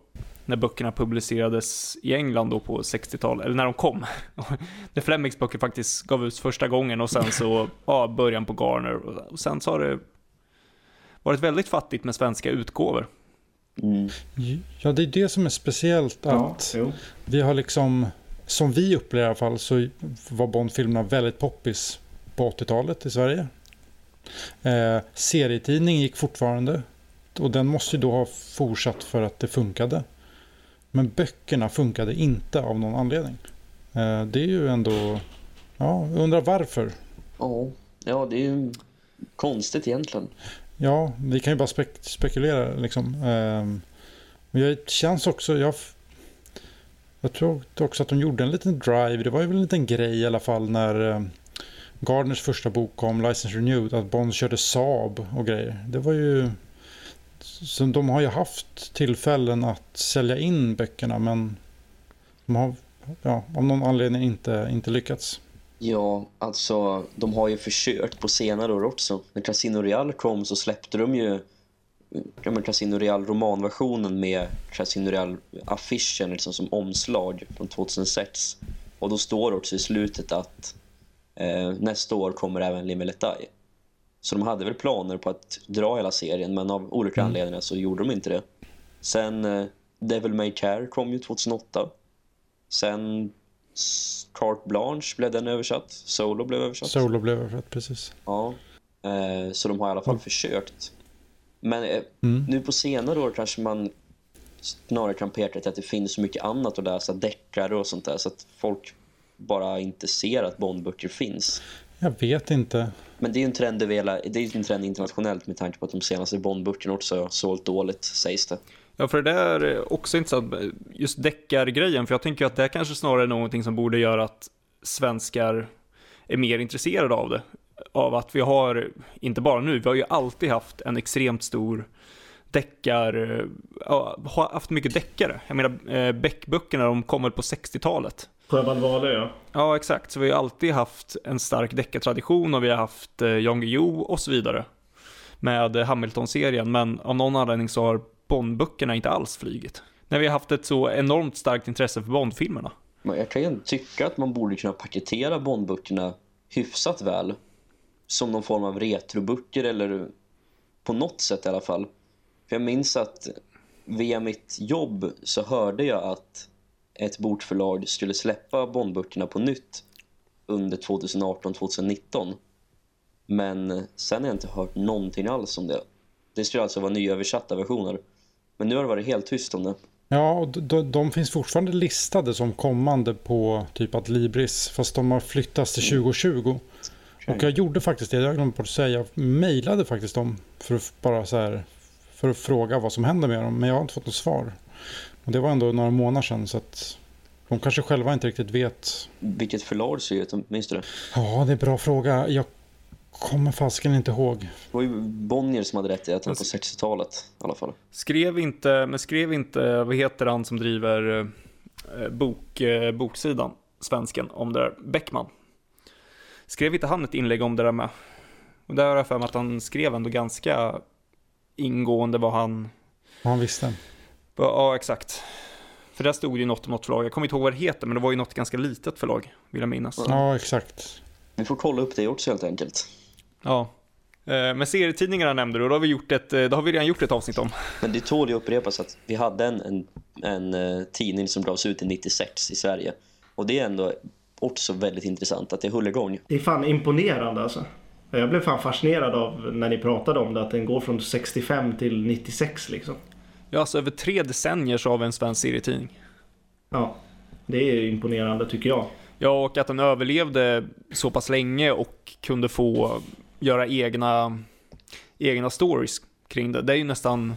när böckerna publicerades i England då på 60-talet, eller när de kom. när Flemings böcker faktiskt gav ut första gången och sen så, ja, början på Garner. Och sen så har det varit väldigt fattigt med svenska utgåvor. mm. ja, det är det som är speciellt. att jo. Vi har liksom, som vi upplever i alla fall, så var Bondfilmerna väldigt poppis på 80-talet i Sverige. Eh, serietidning gick fortfarande och den måste ju då ha fortsatt för att det funkade. Men böckerna funkade inte av någon anledning. Eh, det är ju ändå, ja, jag undrar varför. ja. ja, det är ju konstigt egentligen. Ja, vi kan ju bara spek- spekulera liksom. Ehm, men det känns också, jag, Jag tror också att de gjorde en liten drive. Det var ju väl en liten grej i alla fall när eh, Gardners första bok kom, License Renewed, att Bond körde Saab och grejer. Det var ju... Så de har ju haft tillfällen att sälja in böckerna men de har ja, av någon anledning inte, inte lyckats. Ja, alltså de har ju försökt på senare år också. När Casino Real kom så släppte de ju ja, men Casino Real romanversionen med Casino Real affischen liksom som omslag från 2006. Och då står det också i slutet att eh, nästa år kommer även Limeletai. Så de hade väl planer på att dra hela serien men av olika mm. anledningar så gjorde de inte det. Sen eh, Devil May Care kom ju 2008. Sen Carte Blanche blev den översatt. Solo blev översatt. Solo blev översatt, precis. Ja. Eh, så de har i alla fall mm. försökt. Men eh, mm. nu på senare år kanske man snarare kan peka till att det finns så mycket annat att läsa, deckare och sånt där. Så att folk bara inte ser att Bondböcker finns. Jag vet inte. Men det är ju en trend, det är en trend internationellt med tanke på att de senaste Bondböckerna också har sålt dåligt, sägs det. Ja, för det där är också intressant, just deckargrejen, för jag tänker att det är kanske snarare är någonting som borde göra att svenskar är mer intresserade av det. Av att vi har, inte bara nu, vi har ju alltid haft en extremt stor deckar, har haft mycket deckare. Jag menar, eh, Beck-böckerna de kommer på 60-talet. Sjöwall Wahlöö, ja. Ja, exakt. Så vi har alltid haft en stark deckartradition och vi har haft eh, Jan Guillou och så vidare. Med Hamilton-serien, men av någon anledning så har Bondböckerna inte alls flygit. När vi har haft ett så enormt starkt intresse för Bondfilmerna. Men jag kan ju tycka att man borde kunna paketera Bondböckerna hyfsat väl. Som någon form av retroböcker eller på något sätt i alla fall. För jag minns att via mitt jobb så hörde jag att ett bokförlag skulle släppa Bondböckerna på nytt under 2018-2019. Men sen har jag inte hört någonting alls om det. Det skulle alltså vara nyöversatta versioner. Men nu har det varit helt tyst om det. Ja, och de, de finns fortfarande listade som kommande på typ att Libris. Fast de har flyttats till 2020. Och jag gjorde faktiskt det, jag glömde bort att säga. Jag mejlade faktiskt dem för att bara så här, för att fråga vad som händer med dem. Men jag har inte fått något svar. Och det var ändå några månader sedan så att de kanske själva inte riktigt vet. Vilket förlag ser ut, minns du det? Ja, det är en bra fråga. Jag kommer fasken inte ihåg. Det var ju Bonnier som hade rätt i att på 60-talet i alla fall. Skrev inte, men skrev inte, vad heter han som driver eh, bok, eh, boksidan, svensken, om det där, Bäckman. Skrev inte han ett inlägg om det där med? Och där har jag för mig att han skrev ändå ganska ingående vad han... Vad han visste. Ja, exakt. För där stod ju något om något förlag. Jag kommer inte ihåg vad det heter, men det var ju något ganska litet förlag, vill jag minnas. Ja, exakt. Vi får kolla upp det också helt enkelt. Ja. Eh, men serietidningarna nämnde du och då har vi, gjort ett, eh, då har vi redan gjort ett avsnitt om. Men det tål ju upprepas att vi hade en, en, en uh, tidning som gavs ut i 96 i Sverige. Och det är ändå också väldigt intressant att det höll igång. Det är fan imponerande alltså. Jag blev fan fascinerad av när ni pratade om det att den går från 65 till 96 liksom. Ja, alltså över tre decennier så har vi en svensk serietidning. Ja, det är imponerande tycker jag. Ja, och att den överlevde så pass länge och kunde få göra egna, egna stories kring det. Det är ju nästan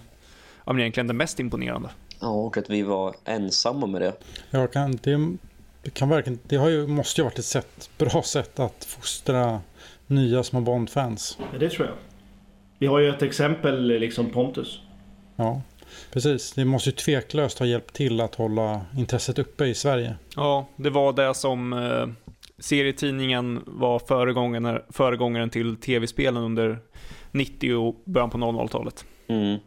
ja, men egentligen det mest imponerande. Ja, och att vi var ensamma med det. Ja, kan, det, det, kan verkligen, det har ju, måste ju varit ett sätt, bra sätt att fostra nya små Bond-fans. Ja, det tror jag. Vi har ju ett exempel, liksom Pontus. Ja, precis. Det måste ju tveklöst ha hjälpt till att hålla intresset uppe i Sverige. Ja, det var det som eh, serietidningen var föregångaren, föregångaren till tv-spelen under 90 och början på 00-talet. Mm.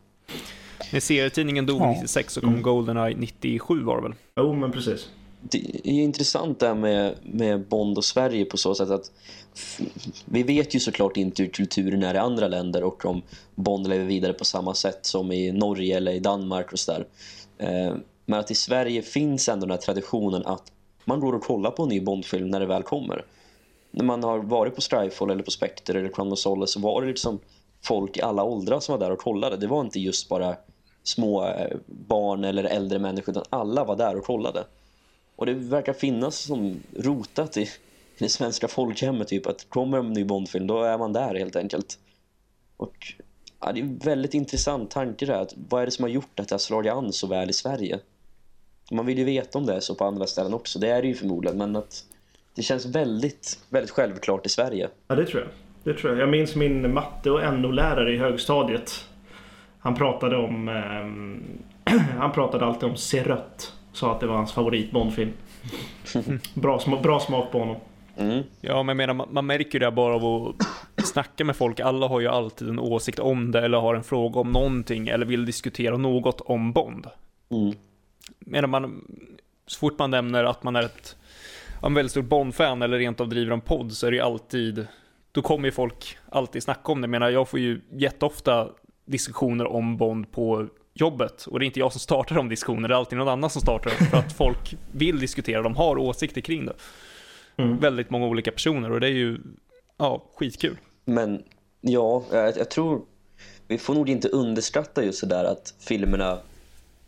När serietidningen dog ja. 96 så kom mm. Goldeneye 97 var det väl? Jo, men precis. Det är intressant det här med, med Bond och Sverige på så sätt att vi vet ju såklart inte hur kulturen är i andra länder och om Bond lever vidare på samma sätt som i Norge eller i Danmark och sådär. Eh, men att i Sverige finns ändå den här traditionen att man går och kollar på en ny Bondfilm när det väl kommer. När man har varit på Skyfall eller på Spectre eller Crown of Solace så var det liksom folk i alla åldrar som var där och kollade. Det var inte just bara små eh, barn eller äldre människor utan alla var där och kollade. Och det verkar finnas som rotat i det svenska folkhemmet typ att kommer en ny Bondfilm då är man där helt enkelt. Och ja, det är en väldigt intressant tanke där. Att vad är det som har gjort att det har slagit an så väl i Sverige? Man vill ju veta om det är så på andra ställen också. Det är det ju förmodligen, men att det känns väldigt, väldigt självklart i Sverige. Ja, det tror jag. Det tror jag. Jag minns min matte och NO-lärare i högstadiet. Han pratade om... Eh, han pratade alltid om Serött. Sa att det var hans favorit Bondfilm. bra, sm bra smak på honom. Mm. Ja, men jag menar, man, man märker ju det bara av att snacka med folk. Alla har ju alltid en åsikt om det, eller har en fråga om någonting, eller vill diskutera något om Bond. Mm. Menar man, så fort man nämner att man är ett en väldigt stort Bond-fan eller rent av driver en podd så är det ju alltid, då kommer ju folk alltid snacka om det. Jag menar, jag får ju jätteofta diskussioner om Bond på jobbet och det är inte jag som startar de diskussionerna, det är alltid någon annan som startar dem för att folk vill diskutera, de har åsikter kring det. Mm. Väldigt många olika personer och det är ju, ja, skitkul. Men ja, jag, jag tror vi får nog inte underskatta just det där att filmerna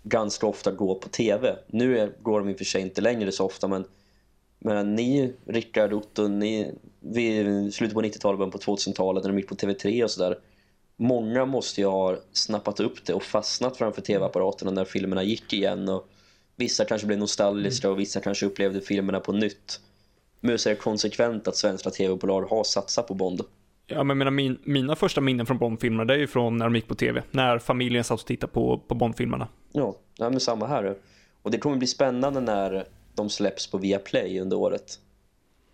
ganska ofta går på tv. Nu är, går de i och för sig inte längre så ofta, men, men ni, Rickard, Otto, ni, vi slutet på 90-talet, början på 2000-talet, när de gick på TV3 och sådär. Många måste ju ha snappat upp det och fastnat framför tv-apparaterna när filmerna gick igen. Och vissa kanske blev nostalgiska och vissa kanske upplevde filmerna på nytt. Men så är det konsekvent att svenska tv-bolag har satsat på Bond. Ja, men menar, min, mina första minnen från Bond-filmerna, det är ju från när de gick på tv. När familjen satt och tittade på, på Bond-filmerna. Ja, ja men samma här. Och det kommer bli spännande när de släpps på Viaplay under året.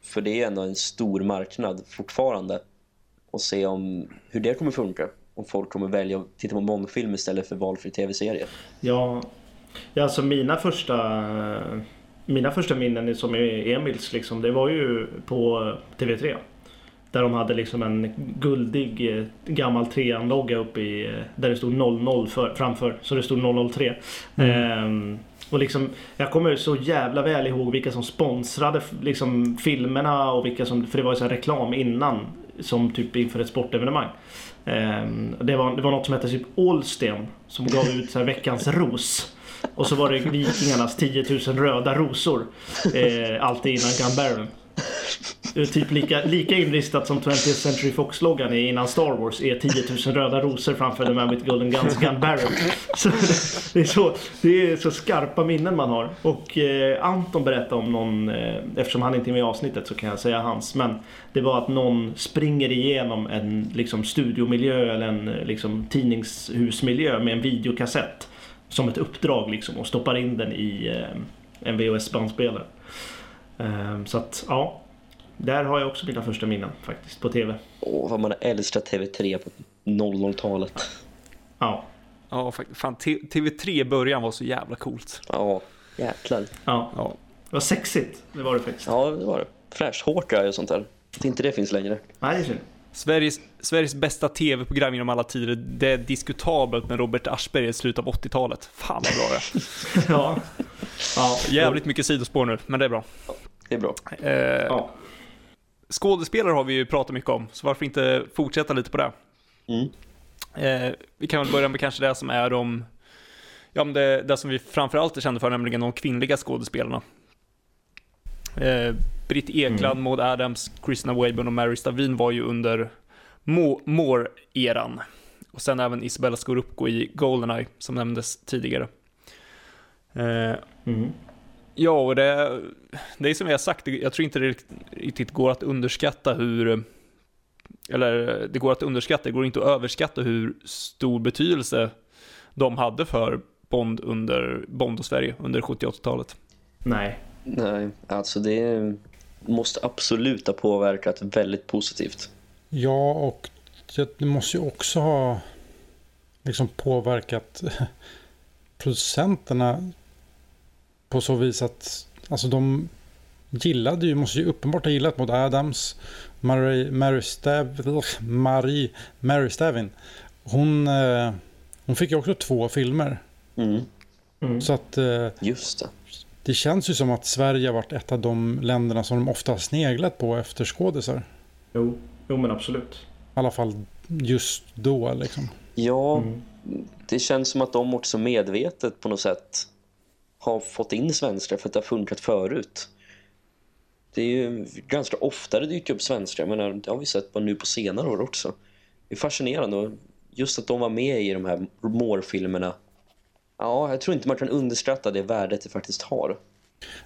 För det är ändå en stor marknad fortfarande. Och se om hur det kommer funka. Om folk kommer välja att titta på Bond-film istället för valfri tv-serie. Ja, ja alltså mina första mina första minnen som Emils liksom, det var ju på TV3. Där de hade liksom en guldig eh, gammal trean-logga uppe i eh, där det stod 00 för, framför. Så det stod 003. Ehm, och liksom, jag kommer så jävla väl ihåg vilka som sponsrade liksom, filmerna och vilka som, för det var ju så reklam innan som typ inför ett sportevenemang. Ehm, det, var, det var något som hette typ Allsten som gav ut så veckans ros. Och så var det Vikingarnas 10 000 röda rosor. Eh, alltid innan Gun Baron. Typ lika, lika inristat som 20th Century Fox-loggan är innan Star Wars är 10 000 röda rosor framför The Man with Golden Guns Gun Baron. Så det, det, är så, det är så skarpa minnen man har. Och eh, Anton berättade om någon, eh, eftersom han inte är med i avsnittet så kan jag säga hans. Men det var att någon springer igenom en liksom, studiomiljö eller en eh, liksom, tidningshusmiljö med en videokassett. Som ett uppdrag liksom och stoppar in den i eh, en VHS-bandspelare. Eh, så att ja, där har jag också mina första minnen faktiskt på TV. Åh, vad man har älskat TV3 på 00-talet. Ja, Ja, fan, T- TV3 i början var så jävla coolt. Ja, jäklar. ja. Ja, Det var sexigt, det var det faktiskt. Ja, det var det. Flash Hawkeye och sånt där. Att inte det finns längre. Nej, det är synd. Sveriges, Sveriges bästa tv-program genom alla tider, det är diskutabelt med Robert Aschberg i slutet av 80-talet. Fan vad bra det är. Ja. ja. Jävligt mycket sidospår nu, men det är bra. Det är bra. Eh, Ja. Skådespelare har vi ju pratat mycket om, så varför inte fortsätta lite på det? Mm. Eh, vi kan väl börja med kanske det som är de, ja men det, det som vi framförallt är kända för, nämligen de kvinnliga skådespelarna. Eh, Britt Ekland, Maud Adams, Christina Wayburn och Mary Stavin var ju under Mo- Moore-eran. Och sen även Isabella Scorupco i Goldeneye, som nämndes tidigare. Eh, Mm. Ja, och det, det är som jag har sagt, jag tror inte det riktigt går att underskatta hur, eller det går att underskatta, det går inte att överskatta hur stor betydelse de hade för Bond under Bond och Sverige under 70-80-talet. Nej. Nej, alltså det måste absolut ha påverkat väldigt positivt. Ja, och det måste ju också ha liksom påverkat producenterna på så vis att alltså de gillade ju, måste ju uppenbart ha gillat mot Adams, Mary, Mary, Stav, Marie, Mary Stavin. Hon, eh, hon fick ju också två filmer. Mm, Mm. Så att eh, just det. Det känns ju som att Sverige har varit ett av de länderna som de ofta har sneglat på efter skådisar. Jo. jo, men absolut. I alla fall just då liksom. Ja, Mm. det känns som att de också medvetet på något sätt har fått in svenskar för att det har funkat förut. Det är ju ganska ofta det dyker upp svenskar, men det har vi sett bara nu på senare år också. Det är fascinerande och just att de var med i de här Moore-filmerna Ja, jag tror inte man kan underskatta det värdet det faktiskt har.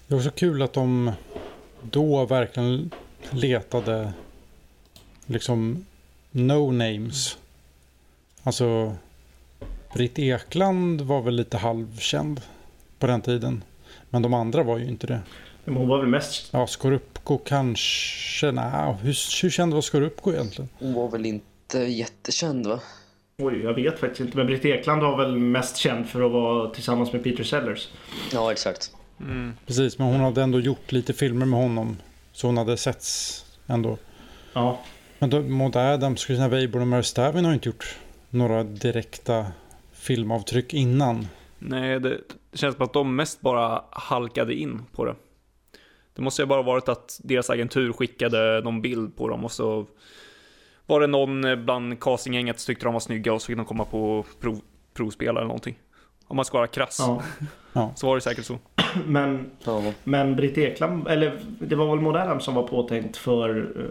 Det är också kul att de då verkligen letade liksom no names. Alltså Britt Ekland var väl lite halvkänd på den tiden. Men de andra var ju inte det. Men hon var väl mest... Ja, Skorupko kanske. Nej, hur, hur känd var Skorupko egentligen? Hon var väl inte jättekänd va? Oj, jag vet faktiskt inte. Men Britt Ekland var väl mest känd för att vara tillsammans med Peter Sellers. Ja, exakt. Mm. Precis, men hon hade ändå gjort lite filmer med honom. Så hon hade setts ändå. Ja. Men då, Maud Adams, Christina Weiborn och Mary Stavin har inte gjort några direkta filmavtryck innan. Nej, det, det känns som att de mest bara halkade in på det. Det måste ju bara varit att deras agentur skickade någon bild på dem och så var det någon bland castinggänget som tyckte de var snygga och så fick de komma på prov, provspel eller någonting. Om man ska vara krass ja. Ja. så var det säkert så. Men, Ja. men Britt Ekland, eller det var väl Maud Adams som var påtänkt för uh,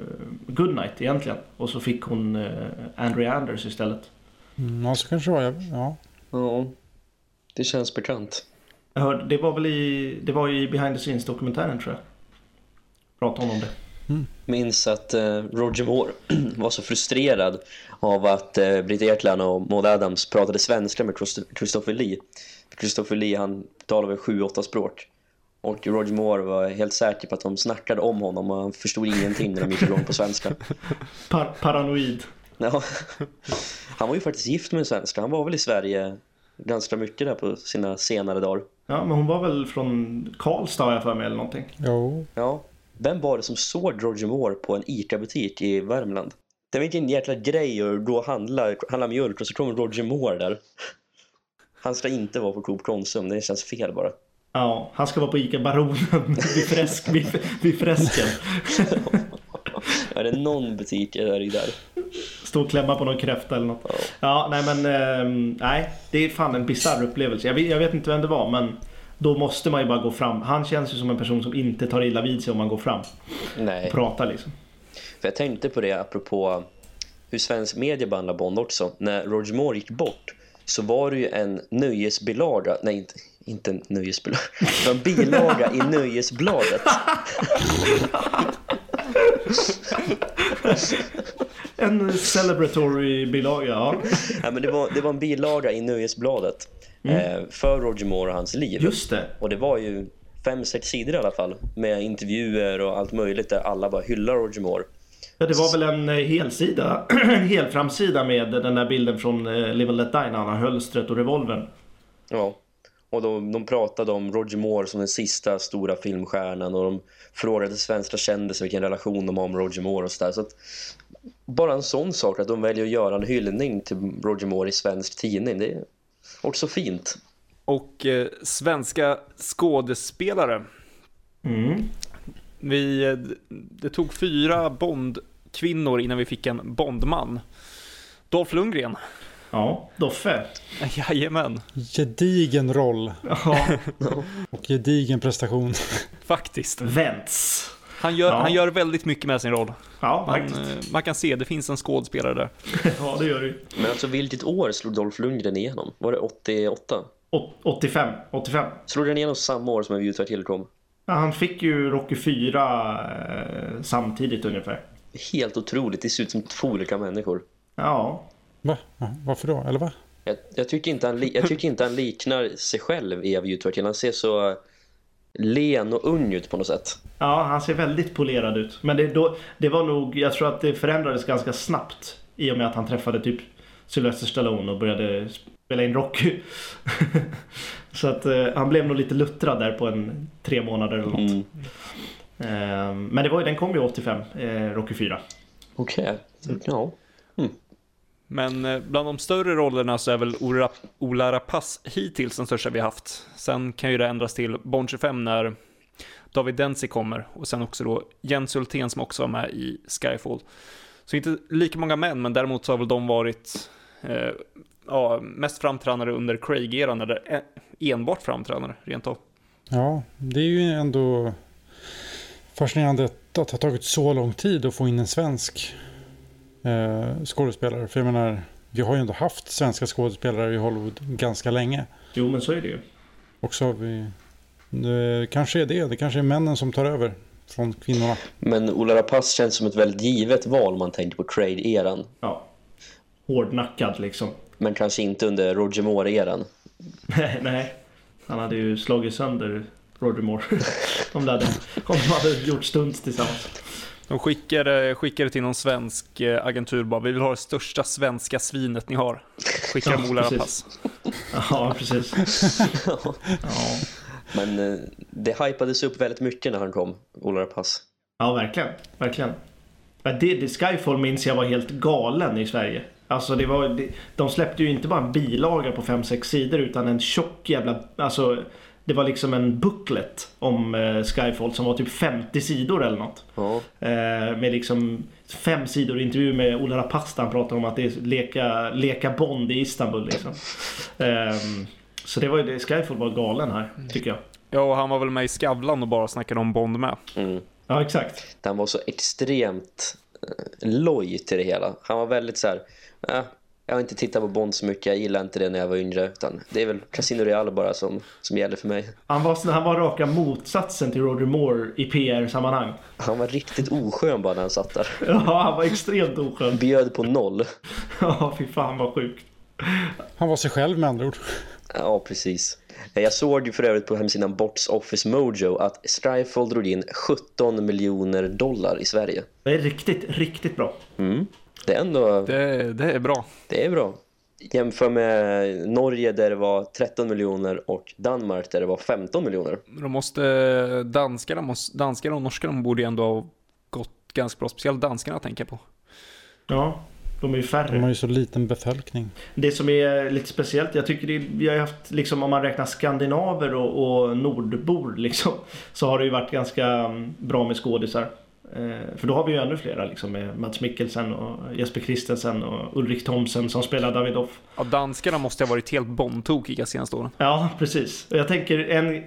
Goodnight egentligen. Och så fick hon uh, Andrea Anders istället. Mm, ja, så kanske det var. jag- Ja. ja, det känns bekant. Jag hörde, det var väl i, det var i behind the scenes dokumentären tror jag. Pratade hon om det. Minns att eh, Roger Moore var så frustrerad av att eh, Britt Ekland och Maud Adams pratade svenska med Christ- Christopher Lee. Christopher Lee han talar väl sju, åtta språk. Och Roger Moore var helt säker på att de snackade om honom och han förstod ingenting när de gick igång på svenska. Par, paranoid. Ja. Han var ju faktiskt gift med en svenska. Han var väl i Sverige ganska mycket där på sina senare dagar. Ja, men hon var väl från Karlstad har jag för mig eller någonting. Jo, Ja. Vem var det som såg Roger Moore på en ICA-butik i Värmland? Det var inte en jäkla grej att gå och handla, handla mjölk och så kommer Roger Moore där. Han ska inte vara på Coop Konsum, det känns fel bara. Ja, han ska vara på ICA Baronen vid, fresk, vid, vid fresken. Är det någon butik är det där? Stå och klämma på någon kräfta eller något. Ja. Ja, nej men ehm, nej. Det är fan en bisarr upplevelse. Jag vet, jag vet inte vem det var men då måste man ju bara gå fram. Han känns ju som en person som inte tar illa vid sig om man går fram och Nej, pratar liksom. för jag tänkte på det apropå hur svensk media behandlar Bond också. När Roger Moore gick bort så var det ju en nöjesbilaga, nej inte, inte en nöjesbilaga, det var en bilaga i Nöjesbladet. En celebratory bilaga, ja. Ja, men det, var, det var en bilaga i Nöjesbladet eh, för Roger Moore och hans liv. Just det. Och det var ju fem, sex sidor i alla fall med intervjuer och allt möjligt där alla bara hyllar Roger Moore. Ja, det var väl en eh, helsida, en helframsida med den där bilden från eh, Live and Let Die när han har hölstret och revolvern. Ja. Och de, de pratade om Roger Moore som den sista stora filmstjärnan och de frågade svenska kändisar vilken relation de har med Roger Moore och sådär. Så att bara en sån sak att de väljer att göra en hyllning till Roger Moore i svensk tidning, det är också fint. Och eh, svenska skådespelare. Mm. Vi, eh, det tog fyra Bond-kvinnor innan vi fick en Bondman. Dolph Lundgren. Ja, Doffe. Jajamän, gedigen roll Ja, och gedigen prestation. faktiskt. Vents. Han gör, Ja. han gör väldigt mycket med sin roll. Ja, Man, faktiskt. eh, man kan se, det finns en skådespelare där. Ja, det gör det. Men alltså vilket år slog Dolph Lundgren igenom? Var det 88? Åt- 85. 85. Slog den igenom samma år som en View tillkom? Ja, han fick ju Rocky 4 eh, samtidigt ungefär. Helt otroligt, det ser ut som två olika människor. Ja, Va? Varför då? Eller va? Jag, jag, tycker inte han, jag tycker inte han liknar sig själv i till. Han ser så len och ung ut på något sätt. ja han ser väldigt polerad ut. Men det, då, det var nog, jag tror att det förändrades ganska snabbt i och med att han träffade typ Sylvester Stallone och började spela in Rocky. Så att eh, han blev nog lite luttrad där på en tre månader eller något. Mm. Eh, men det var ju, den kom ju 85, eh, Rocky 4. Okej, ja. Men eh, bland de större rollerna så är väl Ola, Rapace hittills den största vi haft. Sen kan ju det ändras till Bond 25 när David Denzi kommer och sen också då Jens Hultén som också var med i Skyfall. Så inte lika många män, men däremot så har väl de varit eh, ja, mest framträdande under Craig-eran, eller eh, enbart framträdande rent av. Ja, det är ju ändå fascinerande att det har tagit så lång tid att få in en svensk eh, skådespelare. För jag menar, vi har ju ändå haft svenska skådespelare i Hollywood ganska länge. Jo, men så är det ju. Och så har vi... Det kanske är det. Det kanske är männen som tar över från kvinnorna. Men Ola Rapace känns som ett väldigt givet val om man tänker på trade-eran. Ja. Hårdnackad liksom. Men kanske inte under Roger Moore-eran. Nej, nej. Han hade ju slagit sönder Roger Moore. om, det hade, om de hade gjort stunts tillsammans. De skickade, skickade till någon svensk eh, agentur bara, vi vill ha det största svenska svinet ni har. Skickar de Ja, Ola precis. Rapace. Ja, precis. Ja. Men eh, det hypades upp väldigt mycket när han kom, Ola Rapace. ja, verkligen. Verkligen. Men det, det Skyfall minns jag var helt galen i Sverige. Alltså det var, det, de släppte ju inte bara en bilaga på 5-6 sidor utan en tjock jävla... Alltså det var liksom en booklet om eh, Skyfall som var typ 50 sidor eller något. Ja. Eh, med liksom fem sidor intervju med Ola Rapace han pratar om att det är leka, leka Bond i Istanbul liksom. Ehm, så det var ju det, Skyfall var galen här, tycker jag. Ja, och han var väl med i Skavlan och bara snackade om Bond med. Mm. Ja, exakt. Han var så extremt eh, loj till det hela. Han var väldigt så här, äh, jag har inte tittat på Bond så mycket, jag gillade inte det när jag var yngre. Utan det är väl Casino Real bara som, som gäller för mig. Han var, han var raka motsatsen till Roger Moore i PR-sammanhang. Han var riktigt oskön bara när han satt där. Ja, han var extremt oskön. Bjöd på noll. Ja, fy fan vad sjukt. Han var sig själv med andra ord. Ja, precis. Jag såg ju för övrigt på hemsidan Box Office Mojo att Skyfall drog in 17 miljoner dollar i Sverige. Det är riktigt, riktigt bra. Mm. Det är ändå Det, det är bra. det är bra. Jämför med Norge där det var 13 miljoner och Danmark där det var 15 miljoner. De måste, danskarna, måste, danskarna och norskarna borde ju ändå ha gått ganska bra. Speciellt danskarna tänker jag på. Ja, de är ju De färre. har ju så liten befolkning. Det som är lite speciellt, jag tycker det, vi har haft, liksom, om man räknar skandinaver och, och nordbor liksom, så har det ju varit ganska mm, bra med skådisar. Eh, för då har vi ju ännu flera liksom, med Mats Mikkelsen och Jesper Christensen och Ulrik Thomsen som spelar David Off. Ja, danskarna måste ha varit helt Bond-tokiga senaste åren. Ja, precis. Och jag tänker en,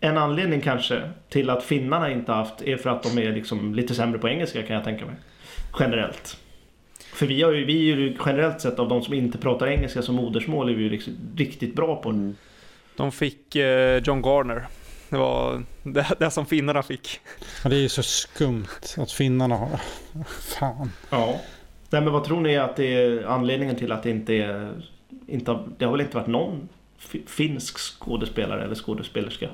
en anledning kanske till att finnarna inte haft är för att de är liksom lite sämre på engelska kan jag tänka mig. Generellt. För vi, har ju, vi är ju generellt sett av de som inte pratar engelska som modersmål är vi ju liksom riktigt bra på. Mm. De fick eh, John Garner. Det var det, det som finnarna fick. Ja, det är ju så skumt att finnarna har... Fan. Ja. Nej men vad tror ni att det är anledningen till att det inte är... Inte, det har väl inte varit någon fi- finsk skådespelare eller skådespelerska?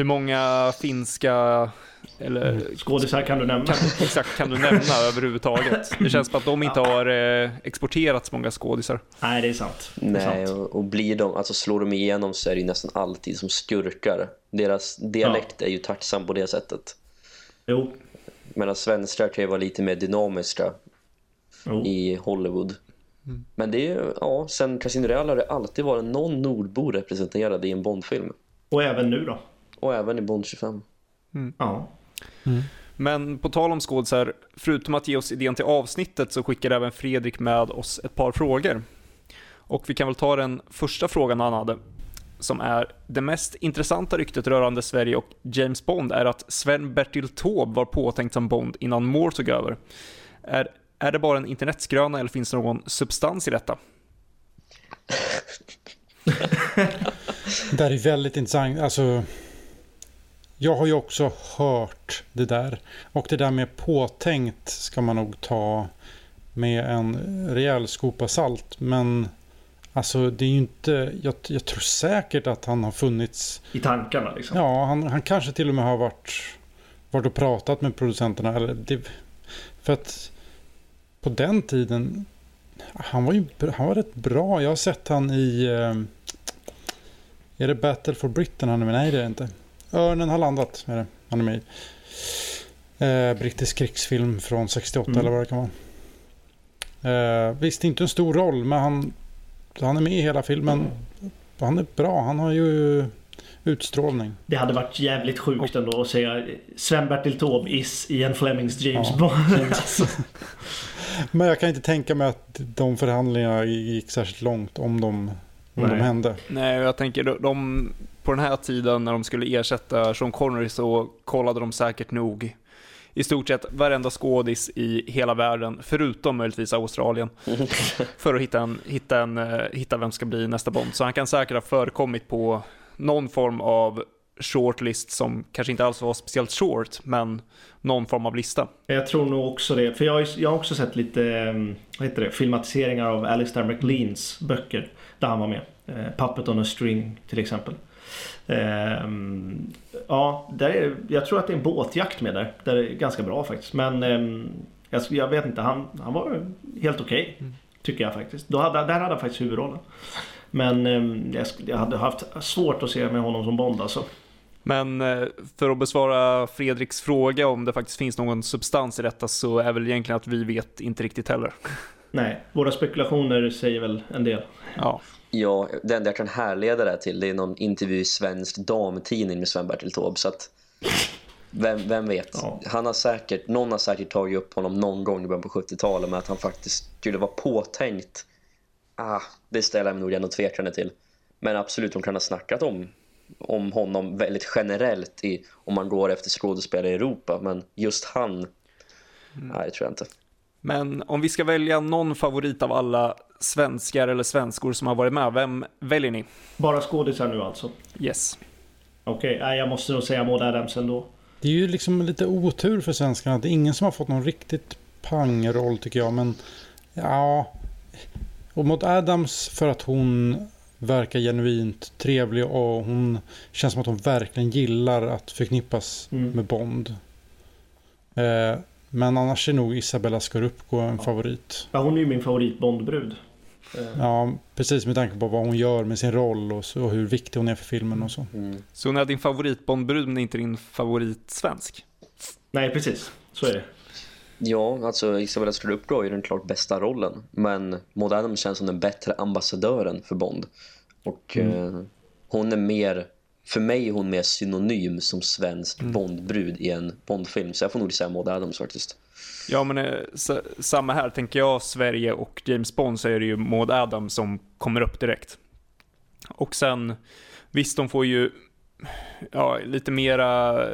Hur många finska, eller Skådisar kan du nämna. kan, exakt kan du nämna överhuvudtaget? Det känns som att de inte har eh, exporterat så många skådisar. Nej det är sant. Det är Nej, sant. och, och blir de, alltså slår de igenom så är det ju nästan alltid som skurkar. Deras dialekt är ju tacksam på det sättet. Jo. Medan svenskar kan ju vara lite mer dynamiska jo. i Hollywood. Men det är ju, ja, sen Casino Real har det alltid varit någon nordbo representerad i en Bondfilm. Och även nu då. Och även i Bond 25. Ja. Men på tal om skådisar, förutom att ge oss idén till avsnittet så skickade även Fredrik med oss ett par frågor. Och vi kan väl ta den första frågan han hade, som är det mest intressanta ryktet rörande Sverige och James Bond är att Sven-Bertil Taube var påtänkt som Bond innan Moore tog över. Är, är det bara en internetskröna eller finns det någon substans i detta? Det där är väldigt intressant. Alltså, jag har ju också hört det där. Och det där med påtänkt ska man nog ta med en rejäl skopa salt. Men alltså det är ju inte... Jag, jag tror säkert att han har funnits... I tankarna liksom. Ja, han, han kanske till och med har varit, varit och pratat med producenterna. Eller det, för att på den tiden... Han var ju han var rätt bra. Jag har sett han i... eh, Är det Battle for Britain han är med? Nej, det är det inte. Örnen har landat är det. Han är med. Eh, brittisk krigsfilm från 68 Mm. eller vad det kan vara. Eh, visst, inte en stor roll, men han, han är med i hela filmen. Han är bra. Han har ju utstrålning. Det hade varit jävligt sjukt ändå att säga Sven-Bertil Taube is Ian Flemings James Ja. Bond. alltså. Men jag kan inte tänka mig att de förhandlingarna gick särskilt långt om de, om de Nej. hände. Nej, jag tänker de, de, på den här tiden när de skulle ersätta Sean Connery så kollade de säkert nog i stort sett varenda skådis i hela världen, förutom möjligtvis Australien, för att hitta, en, hitta, en, eh, hitta vem som ska bli nästa Bond. Så han kan säkert ha förekommit på någon form av shortlist som kanske inte alls var speciellt short, men någon form av lista. Jag tror nog också det. För jag har, jag har också sett lite vad heter det, filmatiseringar av Alistair MacLeans böcker där han var med. Eh, Puppet on a string till exempel. Ehm, ja, där är, jag tror att det är en båtjakt med där. Det är ganska bra faktiskt. Men ehm, jag, jag vet inte, han, han var helt okej. Okay, mm. Tycker jag faktiskt. Då hade, där hade han faktiskt huvudrollen. Men ehm, jag, jag hade haft svårt att se med honom som Bond alltså. Men eh, för att besvara Fredriks fråga om det faktiskt finns någon substans i detta så är väl egentligen att vi vet inte riktigt heller. Nej, våra spekulationer säger väl en del. Ja. Ja, det enda jag kan härleda det till det är någon intervju i Svensk Damtidning med Sven-Bertil Taube så att vem, vem vet? Ja. Han har säkert, någon har säkert tagit upp honom någon gång i början på 70-talet med att han faktiskt skulle vara påtänkt. Ah, det ställer jag mig nog ändå tvekande till. Men absolut, de kan ha snackat om om honom väldigt generellt i, om man går efter skådespelare i Europa. Men just han, mm. nej det tror jag inte. Men om vi ska välja någon favorit av alla svenskar eller svenskor som har varit med, vem väljer ni? Bara skådisar nu alltså? Yes. Okej, okay, jag måste nog säga Maud Adams ändå. Det är ju liksom lite otur för svenskarna. Det är ingen som har fått någon riktigt pangroll tycker jag. Men ja, och mot Adams för att hon verkar genuint trevlig och hon känns som att hon verkligen gillar att förknippas mm. med Bond. Eh, men annars är nog Isabella Scorupco en ja. favorit. Ja, hon är ju min favorit Bondbrud. Eh. Ja, precis med tanke på vad hon gör med sin roll och, så, och hur viktig hon är för filmen och så. Mm. Så hon är din favorit Bondbrud men inte din favorit svensk? Nej, precis. Så är det. Ja, alltså Isabella Scorupco är ju den klart bästa rollen. Men Maud Adams känns som den bättre ambassadören för Bond. Och mm. eh, hon är mer, för mig är hon mer synonym som svensk mm. Bondbrud i en Bondfilm. Så jag får nog säga Maud Adams faktiskt. Ja, men eh, samma här. Tänker jag Sverige och James Bond så är det ju Maud Adams som kommer upp direkt. Och sen, visst de får ju ja, lite mera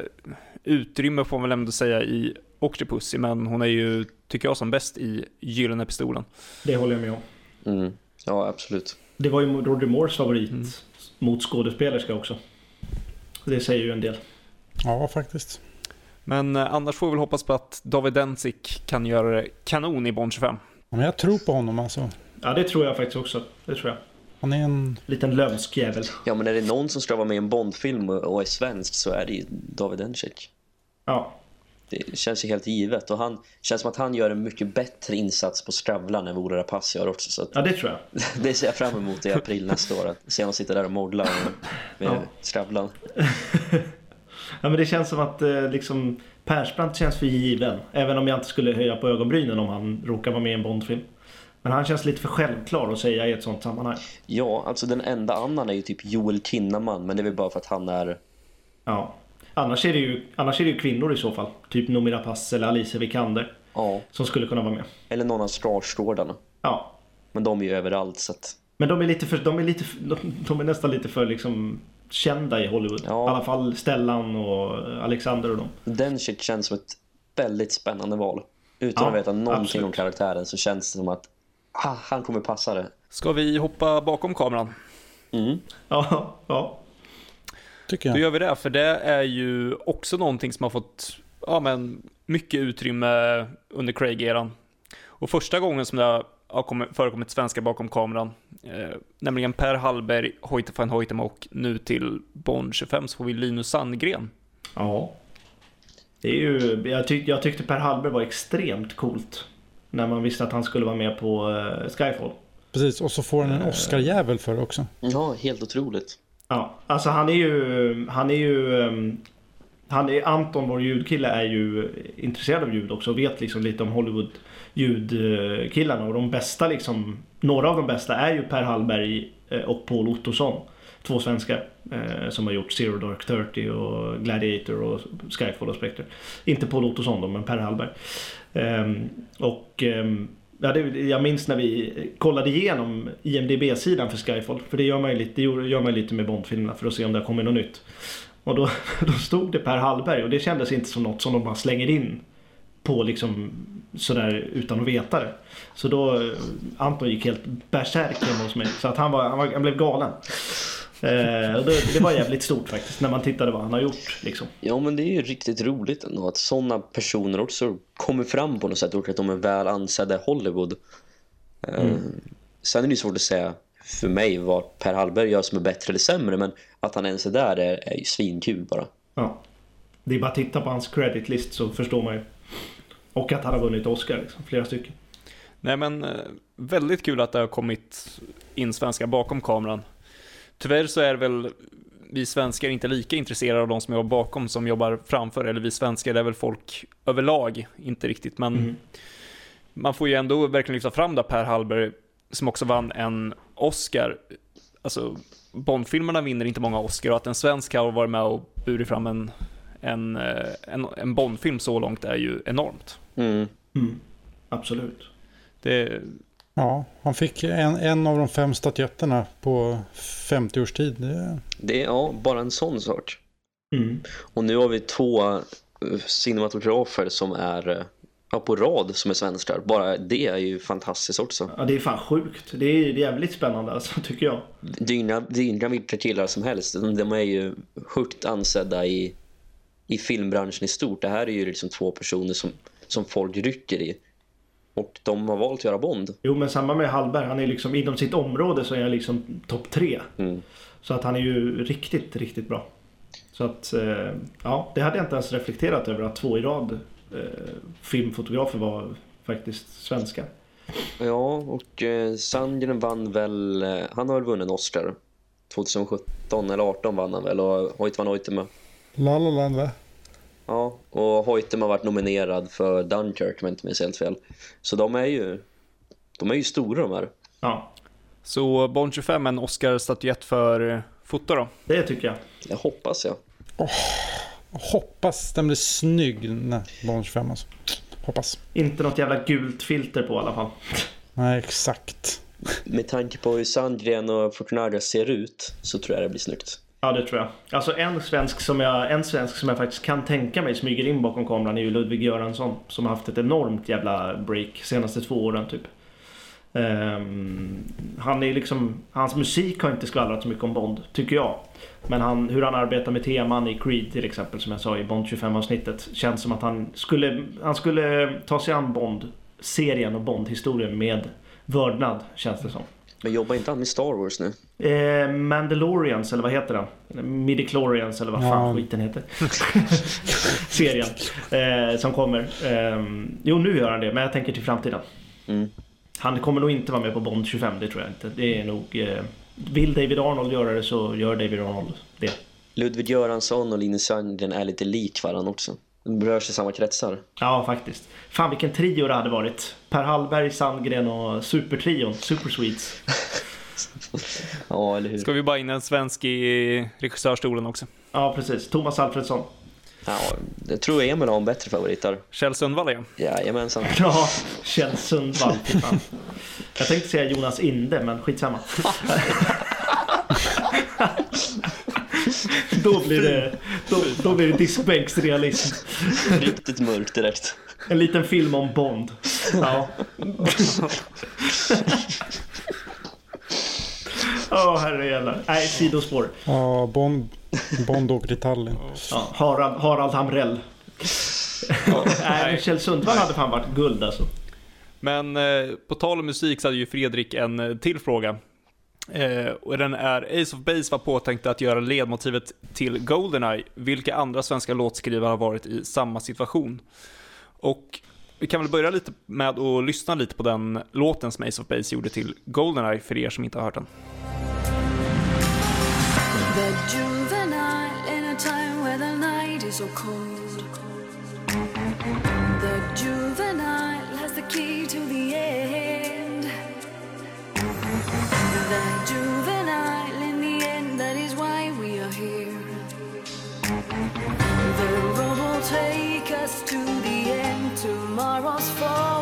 utrymme får man väl ändå säga i Octopussy, men hon är ju, tycker jag, som bäst i Gyllene Pistolen. Det håller jag med om. Mm. Ja, absolut. Det var ju Roger Moores favorit mm. mot skådespelerska också. Det säger ju en del. Ja, faktiskt. Men eh, annars får vi väl hoppas på att David Densik kan göra det kanon i Bond 25. Ja, men jag tror på honom alltså. Ja, det tror jag faktiskt också. Det tror jag. Han är en... Liten lömsk jävel. Ja, men är det någon som ska vara med i en Bondfilm och är svensk så är det ju David Densik. Ja, det känns ju helt givet. Och han känns som att han gör en mycket bättre insats på Skravlan än vad Ola Rapace gör också. Så att, ja, det tror jag. det ser jag fram emot i april nästa år. Att se honom sitta där och mogla med ja. Skravlan. ja, men det känns som att eh, liksom, Persbrandt känns för given. Även om jag inte skulle höja på ögonbrynen om han råkar vara med i en Bondfilm. Men han känns lite för självklar att säga i ett sånt sammanhang. Ja, alltså den enda annan är ju typ Joel Kinnaman. Men det är väl bara för att han är... Ja. Annars är det ju, annars är det ju kvinnor i så fall. Typ Noomi Pass eller Alicia Vikander. Ja. Som skulle kunna vara med. Eller någon av Skarsgårdarna. Ja. Men de är ju överallt så att... Men de är lite för, de är lite de är nästan lite för liksom kända i Hollywood. Ja. I alla fall Stellan och Alexander och dem. Den shit känns som ett väldigt spännande val. Utan ja, att veta någonting absolut. om karaktären så känns det som att ah, han kommer passa det. Ska vi hoppa bakom kameran? Mm. Ja, ja. Tycker jag. Då gör vi det, för det är ju också någonting som har fått ja, men, mycket utrymme under Craig-eran. Och första gången som det har förekommit svenskar bakom kameran, eh, nämligen Per Hallberg, Hoyte van Hoytema och nu till Bond 25 så får vi Linus Sandgren. Ja. Det är ju, jag, tyck, jag tyckte Per Hallberg var extremt coolt när man visste att han skulle vara med på uh, Skyfall. Precis, och så får han en eh. Oscar-jävel för det också. Ja, helt otroligt. Ja, alltså han är ju... Han är ju... Ehm, han är, Anton, vår ljudkille, är ju intresserad av ljud också och vet liksom lite om Hollywood ljudkillarna och de bästa liksom, några av de bästa är ju Per Hallberg eh, och Paul Ottosson. Två svenskar eh, som har gjort Zero Dark Thirty och Gladiator och Skyfall och Spectre. Inte Paul Ottosson då, men Per Hallberg. Eh, och eh, Ja, det, jag minns när vi kollade igenom IMDB-sidan för Skyfall. För det gör man ju lite, det gör man lite med Bondfilmerna för att se om det har kommit något nytt. Och då, då stod det Per Hallberg och det kändes inte som något som de bara slänger in på liksom sådär utan att veta det. Så då, eh, Anton gick helt bärsärk hemma hos mig. Så att han, var, han, var, han blev galen. Eh, det, det var jävligt stort faktiskt när man tittade vad han har gjort. Liksom. Ja, men det är ju riktigt roligt ändå att sådana personer också kommer fram på något sätt och att de är väl ansedda i Hollywood. Eh, Sen är det ju svårt att säga för mig vad Per Hallberg gör som är bättre eller sämre, men att han ens är där är, är ju svinkul bara. Ja. Det är bara att titta på hans creditlist så förstår man ju. Och att han har vunnit Oscar, liksom, flera stycken. Nej men eh, väldigt kul att det har kommit in svenskar bakom kameran. Tyvärr så är väl vi svenskar inte lika intresserade av de som jobbar bakom som jobbar framför, eller vi svenskar det är väl folk överlag, inte riktigt, men Mm. man får ju ändå verkligen lyfta fram där Per Hallberg, som också vann en Oscar. Alltså, Bondfilmerna vinner inte många Oscar och att en svensk har varit med och burit fram en, en, eh, en, en Bondfilm så långt är ju enormt. Mm. Mm. Absolut. Det, Ja, han fick en, en av de fem statyetterna på 50 års tid. Det, Det är ja, bara en sån sak. Mm. Och nu har vi två eh, cinematografer som är eh, ja, på rad som är svenskar. Bara det är ju fantastiskt också. Ja, det är fan sjukt. Det är, det är jävligt spännande alltså, tycker jag. Det är inga, det är inga vilka killar som helst. De, de är ju högt ansedda i, i filmbranschen i stort. Det här är ju liksom två personer som, som folk rycker i. Och de har valt att göra Bond. Jo, men samma med Hallberg. Han är liksom inom sitt område så är han liksom topp tre. Mm. Så att han är ju riktigt, riktigt bra. Så att, eh, ja, det hade jag inte ens reflekterat över att två i rad eh, filmfotografer var faktiskt svenskar. Ja, och eh, Sandgren vann väl... Han har väl vunnit en Oscar. 2017 eller 18 vann han väl och Hoytman Hoytema. La La Land va? Ja, och Hoytema har varit nominerad för Dunkirk om jag inte minns helt fel. Så de är ju... De är ju stora de här. Ja, så Bond 25 en Oscar-statyett för eh, foto då. det tycker jag. Jag hoppas jag. Hoppas den blir snygg. Nej, Bond 25 alltså. Hoppas. Inte något jävla gult filter på i alla fall. Nej, exakt. Med tanke på hur Sandgren och Fortunaga ser ut så tror jag det blir snyggt. Ja, det tror jag. Alltså en svensk som jag, en svensk som jag faktiskt kan tänka mig smyger in bakom kameran är ju Ludvig Göransson. Som har haft ett enormt jävla break senaste två åren typ. Um, han är liksom, hans musik har inte skvallrat så mycket om Bond, tycker jag. Men han, hur han arbetar med teman i Creed till exempel, som jag sa i Bond 25 avsnittet. Känns som att han skulle, han skulle ta sig an Bond-serien och Bond-historien med vördnad, känns det som. Men jobbar inte han med Star Wars nu? Eh, Mandalorians, eller vad heter den? Midichlorians, eller vad fan Ja. skiten heter. Serien eh, som kommer. Eh, jo, nu gör han det, men jag tänker till framtiden. Mm. Han kommer nog inte vara med på Bond 25, det tror jag inte. Det är nog... Eh, vill David Arnold göra det så gör David Arnold det. Ludvig Göransson och Linus Sandgren är lite lik varandra också. De rör sig i samma kretsar. Ja, faktiskt. Fan vilken trio det hade varit. Per Hallberg, Sandgren och Supertrion, Super Sweets. Ja, eller hur? Ska vi bara in en svensk i regissörstolen också. Ja, precis. Thomas Alfredsson. Ja, jag tror Emil har en bättre favorit där. Kjell Sundvall ja. Jajamensan. Ja, Kjell Sundvall. fan. Jag tänkte säga Jonas Inde, men skitsamma. då blir det, då, då blir det diskbänksrealism. Riktigt mörkt direkt. En liten film om Bond. Ja. Åh oh, herrejävlar. Nej, sidospår. Ja, Bond, Bond åker till Tallinn. Ja, Harald, Harald Hamrell. Nej, men Kjell Sundvall hade fan varit guld alltså. Men eh, på tal om musik så hade ju Fredrik en eh, till fråga. Eh, och den är Ace of Base var påtänkt att göra ledmotivet till Goldeneye. Vilka andra svenska låtskrivare har varit i samma situation? Och vi kan väl börja lite med att lyssna lite på den låten som Ace of Base gjorde till Goldeneye för er som inte har hört den. The us to the end. Tomorrow's foe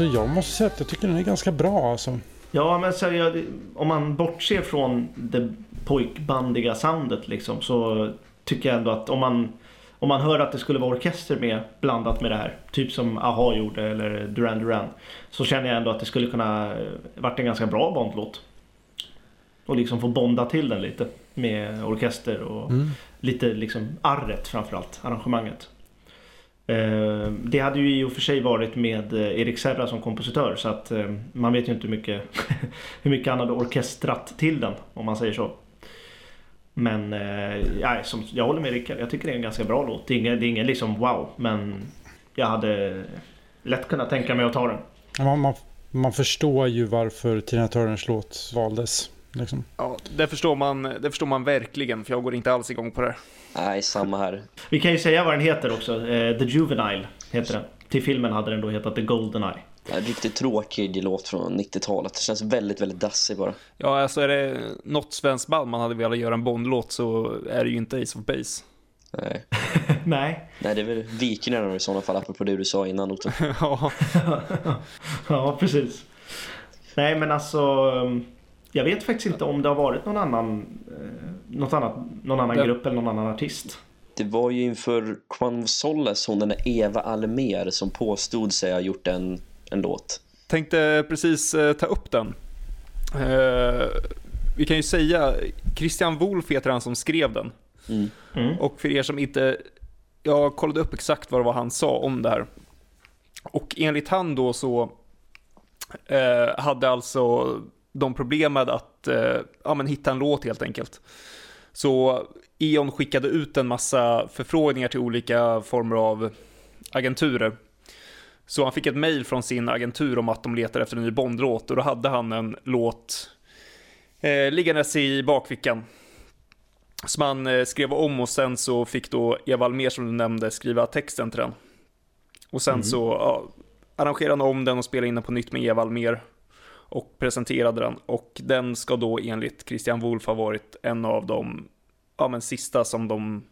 Alltså jag måste säga att jag tycker den är ganska bra alltså. Ja, men så jag, om man bortser från det pojkbandiga soundet liksom så tycker jag ändå att om man om man hör att det skulle vara orkester med blandat med det här, typ som AHA gjorde eller Duran Duran, så känner jag ändå att det skulle kunna eh, varit en ganska bra Bondlåt. Och liksom få bonda till den lite med orkester och Mm. lite liksom arret framförallt, arrangemanget. Eh, det hade ju i och för sig varit med eh, Erik Serra som kompositör så att eh, man vet ju inte hur mycket, hur mycket han hade orkestrat till den om man säger så. Men ja, som, jag håller med Rickard, jag tycker det är en ganska bra låt. Det är ingen, det är ingen liksom wow, men jag hade lätt kunnat tänka mig att ta den. Man, man, man förstår ju varför Tina Turners låt valdes. Liksom. Ja, det förstår, man, det förstår man verkligen, för jag går inte alls igång på det. Nej, samma här. Vi kan ju säga vad den heter också. Eh, The Juvenile heter den. Till filmen hade den då hetat The Golden Eye. En riktigt tråkig låt från 90-talet. Det känns väldigt, väldigt dassig bara. Ja, alltså är det något svenskt band man hade velat göra en Bondlåt så är det ju inte Ace of Base. Nej, Nej, Nej det är väl Vikingarna i sådana fall, apropå det du sa innan Otto. ja, ja precis. Nej men alltså, um, jag vet faktiskt inte om det har varit någon annan, eh, något annat, någon annan Det- grupp eller någon annan artist. Det var ju inför Quan Solace, hon den där Eva Almer som påstod sig ha gjort en, en låt. tänkte precis eh, ta upp den. Eh, vi kan ju säga, Christian Wolff heter han som skrev den. Mm. Mm. Och för er som inte, jag kollade upp exakt vad det var han sa om det här. Och enligt han då så eh, hade alltså de problem med att eh, ja, men hitta en låt helt enkelt. Så E.ON skickade ut en massa förfrågningar till olika former av agenturer. Så han fick ett mail från sin agentur om att de letar efter en ny Bondlåt och då hade han en låt eh, liggandes i bakfickan som han eh, skrev om och sen så fick då Eva Almer som du nämnde skriva texten till den. Och sen så ja, arrangerade han om den och spelade in den på nytt med Eva Almer och presenterade den. Och den ska då enligt Christian Wolff ha varit en av de ja, men sista som de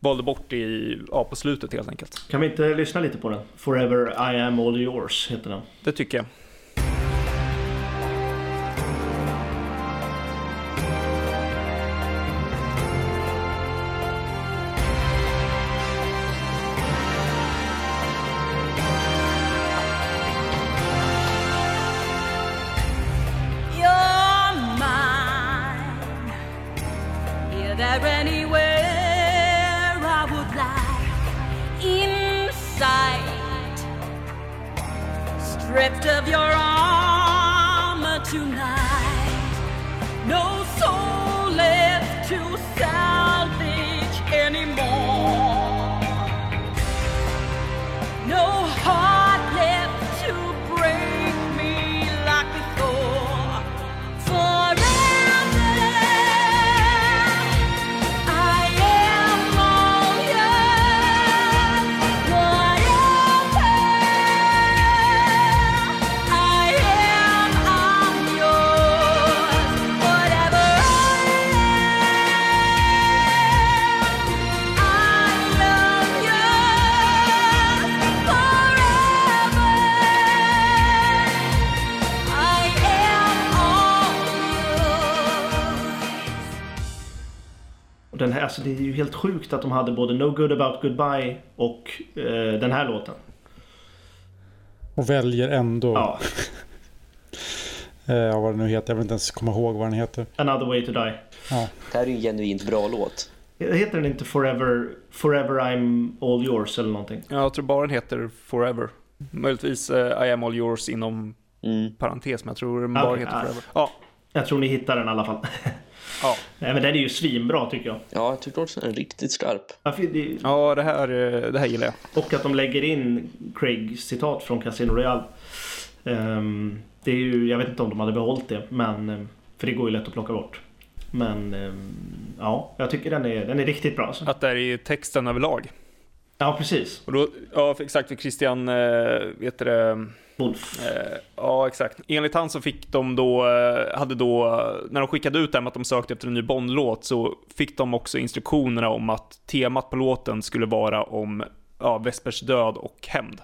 valde bort i, ja, på slutet helt enkelt. Kan vi inte lyssna lite på den? Forever I am all yours heter den. Det tycker jag. Alltså det är ju helt sjukt att de hade både No Good About Goodbye och eh, den här låten. Och väljer ändå, Ja, eh, ja, vad den nu heter. Jag vill inte ens komma ihåg vad den heter. Another Way To Die. Ja. Det här är ju en genuint bra låt. Heter den inte Forever, Forever I'm All Yours eller någonting? Ja, Jag tror bara den heter Forever. Möjligtvis eh, I am all yours inom Mm. parentes, men jag tror den bara heter ja. Forever. Ja, Jag tror ni hittar den i alla fall. ja. Nej men den är ju svinbra tycker jag. Ja, jag tycker också den är riktigt skarp. Det- ja det, här, eh, det här gillar jag. Och att de lägger in Craigs citat från Casino Royale. Ehm, det är ju, jag vet inte om de hade behållit det, men ehm, för det går ju lätt att plocka bort. Men ehm, ja, jag tycker den är, den är riktigt bra. Alltså. Att det är i texten överlag. Ja, precis. Och då, ja, exakt för Christian, eh, vet du det, Wolf. eh, ja exakt. Enligt han så fick de då, eh, hade då, när de skickade ut det här med att de sökte efter en ny Bondlåt så fick de också instruktionerna om att temat på låten skulle vara om ja, Vespers död och hämnd.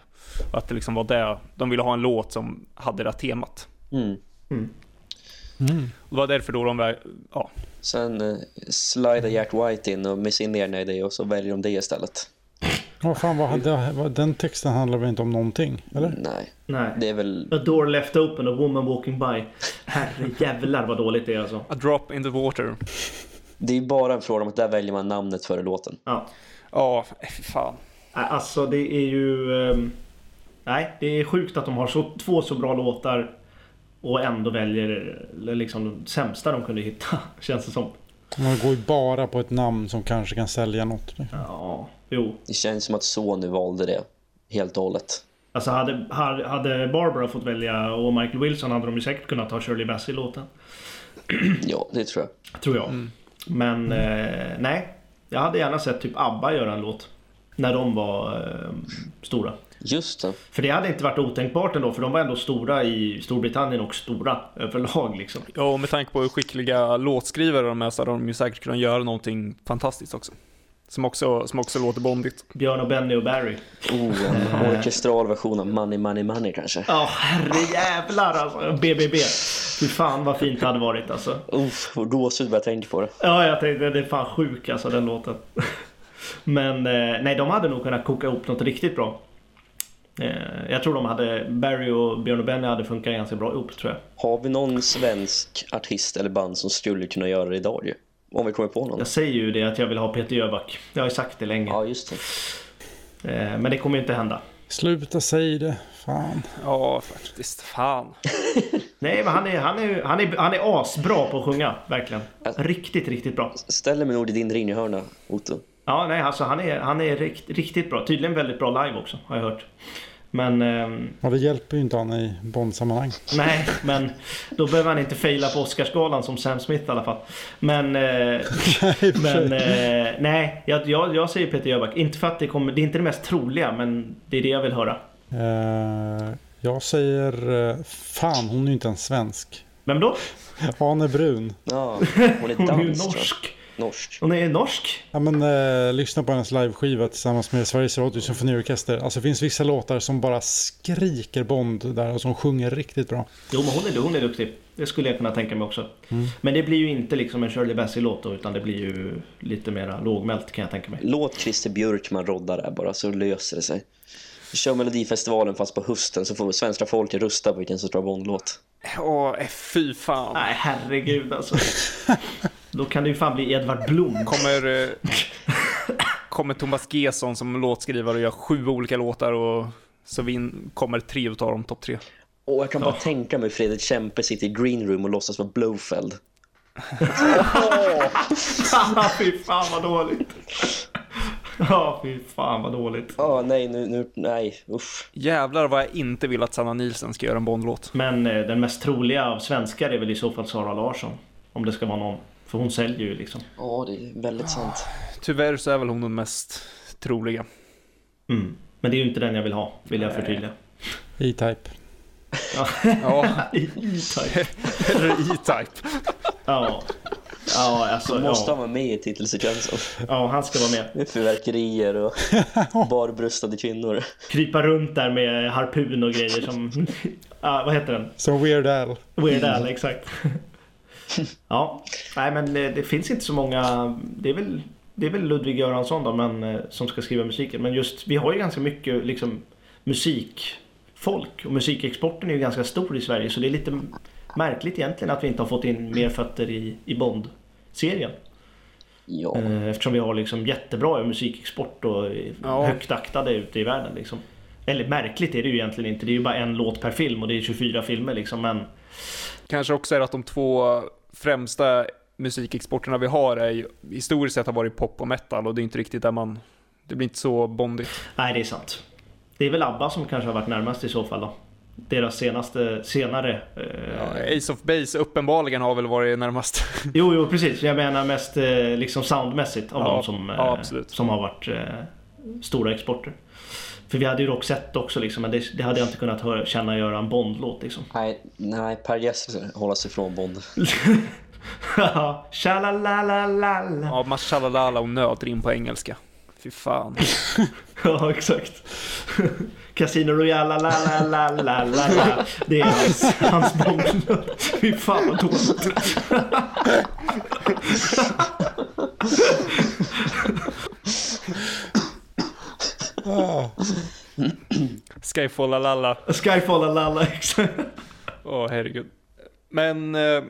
Och Att det liksom var det, de ville ha en låt som hade det temat. Mm. Och det var därför då de, var- ja, Sen eh, slider Jack White in och med sin egna idé och så väljer de det istället. Vad fan, vad, vad, den texten handlar väl inte om någonting? Eller? Nej, Nej. det är väl... A door left open, a woman walking by. Herre jävlar vad dåligt det är alltså. A drop in the water. Det är bara en fråga om att där väljer man namnet före låten. Ja. Ja, eh, fy fan. Alltså det är ju... ehm, nej, det är sjukt att de har så, två så bra låtar och ändå väljer eller liksom de sämsta de kunde hitta, känns det som. Man går ju bara på ett namn som kanske kan sälja något. Ja, jo. Det känns som att Sony valde det helt och hållet. Alltså hade, hade hade Barbara fått välja och Michael Wilson hade de ju säkert kunnat ta Shirley Bassey-låten. Ja, det tror jag. Tror jag. Men eh, nej, jag hade gärna sett typ ABBA göra en låt. När de var eh, stora. Just det. För det hade inte varit otänkbart ändå, för de var ändå stora i Storbritannien och stora överlag liksom. Ja, och med tanke på hur skickliga låtskrivare de är så hade de ju säkert kunnat göra någonting fantastiskt också. Som också, som också låter bondigt. Björn och Benny och Barry. Oh, en orkestral version av Money, Money, Money kanske. Ja, herre jävlar alltså. BBB. Fy fan vad fint det hade varit alltså. Uff, och gåshud bara jag tänker på det. Ja, jag tänkte det är fan sjuk alltså den låten. Men eh, nej, de hade nog kunnat koka ihop något riktigt bra. Eh, jag tror de hade, Barry och Björn och Benny hade funkat ganska bra ihop tror jag. Har vi någon svensk artist eller band som skulle kunna göra det idag ju? Om vi kommer på någon. Jag säger ju det att jag vill ha Peter Jöback. Jag har ju sagt det länge. Ja, just det. Eh, men det kommer ju inte hända. Sluta säg det. Fan. Ja, faktiskt. Fan. Nej, men han är, han är, han är, han är asbra på att sjunga. Verkligen. Riktigt, riktigt bra. Ställer mig nog i din ringhörna, Otto. Ja, nej, alltså han är, han är rikt, riktigt bra. Tydligen väldigt bra live också, har jag hört. Men, ehm, Ja, det hjälper ju inte han i Bond-sammanhang. nej, men då behöver han inte faila på Oscarsgalan som Sam Smith i alla fall. Men, eh, men eh, nej, jag, jag, jag säger Peter Jöback. Inte för att det kommer, det är inte det mest troliga, men det är det jag vill höra. Eh, jag säger... fan, hon är ju inte ens svensk. Vem då? Brun. Ja, hon är Hon är dansk. tror jag. norsk. Norsk. Hon är norsk. Ja, men, eh, lyssna på hennes liveskiva tillsammans med Sveriges Radio Symfoniorkester. Alltså det finns vissa låtar som bara skriker Bond där och som sjunger riktigt bra. Jo, men hon är, hon är duktig. Det skulle jag kunna tänka mig också. Men det blir ju inte liksom en Shirley Bassey-låt då, utan det blir ju lite mera lågmält kan jag tänka mig. Låt Christer Björkman rodda där bara så löser det sig. Vi kör Melodifestivalen fast på hösten så får svenska folket rösta på vilken som drar Bondlåt. Åh, fy fan. Nej, herregud alltså. Då kan det ju fan bli Edvard Blom. Kommer, eh, kommer Thomas Gesson som låtskrivare och gör sju olika låtar och så vin, kommer tre utav dem topp tre. Och jag kan bara tänka mig Fredrik Kempe sitter i green room och låtsas vara Blowfeld. fy fan vad dåligt. Ja, fy fan vad dåligt. Ja, nej, nu, nu, nej, usch. Jävlar vad jag inte vill att Sanna Nielsen ska göra en Bondlåt. Men eh, den mest troliga av svenskar är väl i så fall Sara Larsson. Om det ska vara någon. För hon säljer ju liksom. Ja, det är väldigt sant. Tyvärr så är väl hon den mest troliga. Mm. Men det är ju inte den jag vill ha, vill jag förtydliga. E-Type. Ja, E-Type. eller E-Type. Ja. Ja, alltså. Måste han Ja. vara med i titelsekvensen. ja, han ska vara med. Med fyrverkerier och barbröstade kvinnor. Krypa runt där med harpun och grejer som... Ja, vad heter den? Som Weird Al. Weird Al, exakt. Ja, nej men det, det finns inte så många. Det är väl, det är väl Ludvig Göransson då, men, eh, som ska skriva musiken. Men just, vi har ju ganska mycket liksom, musikfolk och musikexporten är ju ganska stor i Sverige. Så det är lite märkligt egentligen att vi inte har fått in mer fötter i, i Bond-serien. Ja, Eh, Eftersom vi har liksom jättebra musikexport och Ja. högt aktade ute i världen. Liksom. Eller märkligt är det ju egentligen inte. Det är ju bara en låt per film och det är 24 filmer liksom. Men Kanske också är att de två främsta musikexporterna vi har är ju, historiskt sett har varit pop och metal och det är inte riktigt där man, det blir inte så bondigt. nej, det är sant. Det är väl ABBA som kanske har varit närmast i så fall då. Deras senaste, senare. Eh, Ja, Ace of Base uppenbarligen har väl varit närmast. Jo, jo precis. Jag menar mest eh, liksom soundmässigt av Ja, de som, eh, ja, som har varit eh, stora exporter. För vi hade ju Roxette också liksom, men det, det hade jag inte kunnat höra, känna göra en Bond-låt liksom. nej, nej Per Gessle håller sig från Bond. Tjalalalala. Ja, mashallah och nödrim på engelska. Fy fan. Ja, exakt. Casino Royale, la la la la la la. Det är hans, hans Bond. Fy fan vad dåligt. Skyfall lalla. Skyfall, la la la. Exakt. Åh herregud. Men eh,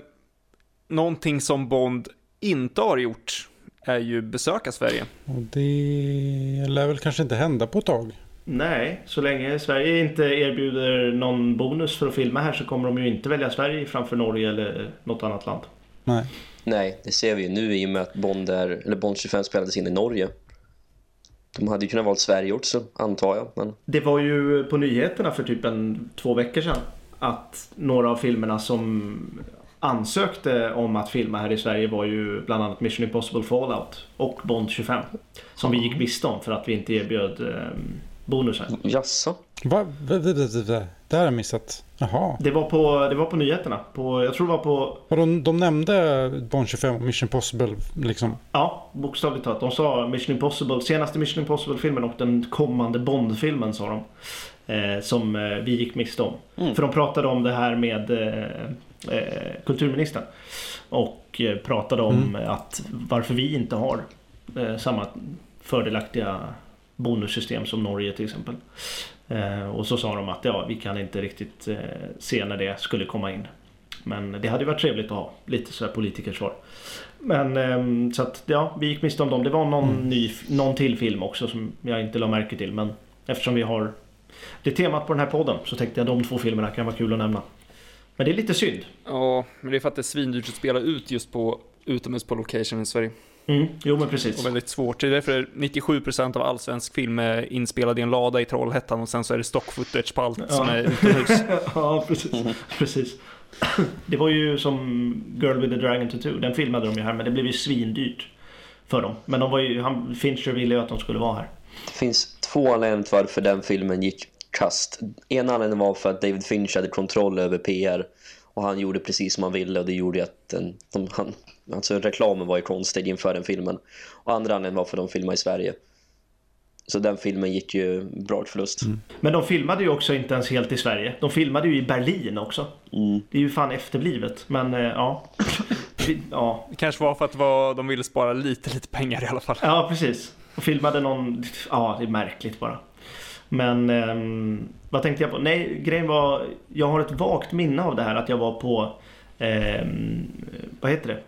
någonting som Bond inte har gjort är ju besöka Sverige. och det lär väl kanske inte hända på ett tag. Nej, så länge Sverige inte erbjuder någon bonus för att filma här så kommer de ju inte välja Sverige framför Norge eller något annat land. Nej. Nej, det ser vi ju nu i och med att Bond, är, eller Bond 25 spelades in i Norge. De hade ju kunnat valt Sverige också, antar jag. Men Det var ju på nyheterna för typ en två veckor sedan att några av filmerna som ansökte om att filma här i Sverige var ju bland annat Mission Impossible Fallout och Bond 25. Som vi gick miste om för att vi inte erbjöd eh, bonusar. jaså? Va? Va, va, va, va, va? Det här har jag missat. Jaha. Det var på, det var på nyheterna. På, jag tror det var på, de, de nämnde Bond 25 och Mission Possible liksom. ja bokstavligt talat. De sa Mission Impossible, senaste Mission Impossible-filmen och den kommande Bond-filmen sa de. Eh, som eh, vi gick miste om. Mm. För de pratade om det här med eh, eh, kulturministern. Och eh, pratade om att varför vi inte har eh, samma fördelaktiga bonussystem som Norge till exempel. Eh, och så sa de att ja, vi kan inte riktigt eh, se när det skulle komma in. Men det hade ju varit trevligt att ha lite sådär politikersvar. Men ehm, så att ja, vi gick miste om dem. Det var någon, ny, någon till film också som jag inte la märke till. Men eftersom vi har det temat på den här podden så tänkte jag de två filmerna kan vara kul att nämna. Men det är lite synd. Ja, men det är för att det är svindyrt att spela ut just på utomhus på location i Sverige. Mm, jo men precis. Och väldigt svårt. Det är därför 97% av all svensk film är inspelad i en lada i Trollhättan och sen så är det stock footage på allt Ja. som är utomhus. ja, precis. precis. Det var ju som Girl with the Dragon Tattoo. Den filmade de ju här men det blev ju svindyrt för dem. Men de var ju, han, Fincher ville ju att de skulle vara här. Det finns två anledningar till varför den filmen gick kast. En anledning var för att David Finch hade kontroll över PR och han gjorde precis som han ville och det gjorde att den, de, han, alltså reklamen var ju konstig inför den filmen. Och andra anledningen var för de filmade i Sverige. Så den filmen gick ju bra till förlust. Men de filmade ju också inte ens helt i Sverige. De filmade ju i Berlin också. Mm. Det är ju fan efterblivet. Men eh, ja. Vi- ja. Det kanske var för att var, de ville spara lite, lite pengar i alla fall. Ja, precis. Och filmade någon... Ja, det är märkligt bara. Men ehm, vad tänkte jag på? Nej, grejen var... Jag har ett vagt minne av det här att jag var på... ehm, vad heter det?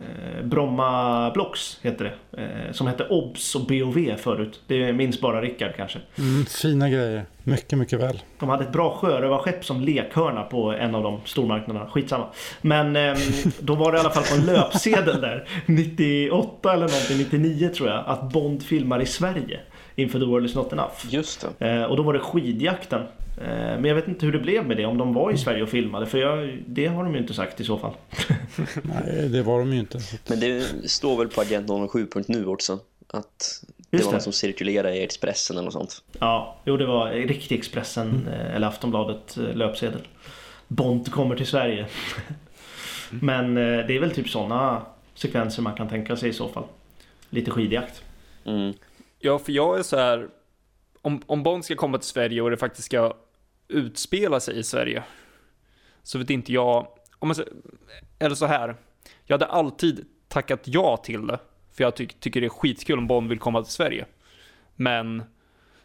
Eh, Bromma Blocks heter det. Eh, som hette OBS och BOV förut. Det minns bara Rickard kanske. Mm, fina grejer. Mycket, mycket väl. De hade ett bra sjörövarskepp som lekhörna på en av de stormarknaderna. Skitsamma. Men ehm, då var det i alla fall på en löpsedel där. 98 eller någonting, 99 tror jag. Att Bond filmar i Sverige. Inför The World Is Not Enough. Just det. Eh, och då var det skidjakten. Eh, men jag vet inte hur det blev med det. Om de var i Sverige och filmade. För jag, det har de ju inte sagt i så fall. Nej, det var de ju inte. Men det står väl på Agent 07.nu också. Att det Just var det. något som cirkulerade i Expressen eller något sånt. Ja, jo det var riktig Expressen eh, eller Aftonbladet löpsedel. Bond kommer till Sverige. Men eh, det är väl typ sådana sekvenser man kan tänka sig i så fall. Lite skidjakt. Mm. Ja, för jag är så här, om, om Bond ska komma till Sverige och det faktiskt ska utspela sig i Sverige, så vet inte jag, om man, eller så här, jag hade alltid tackat ja till det, för jag ty tycker det är skitkul om Bond vill komma till Sverige. Men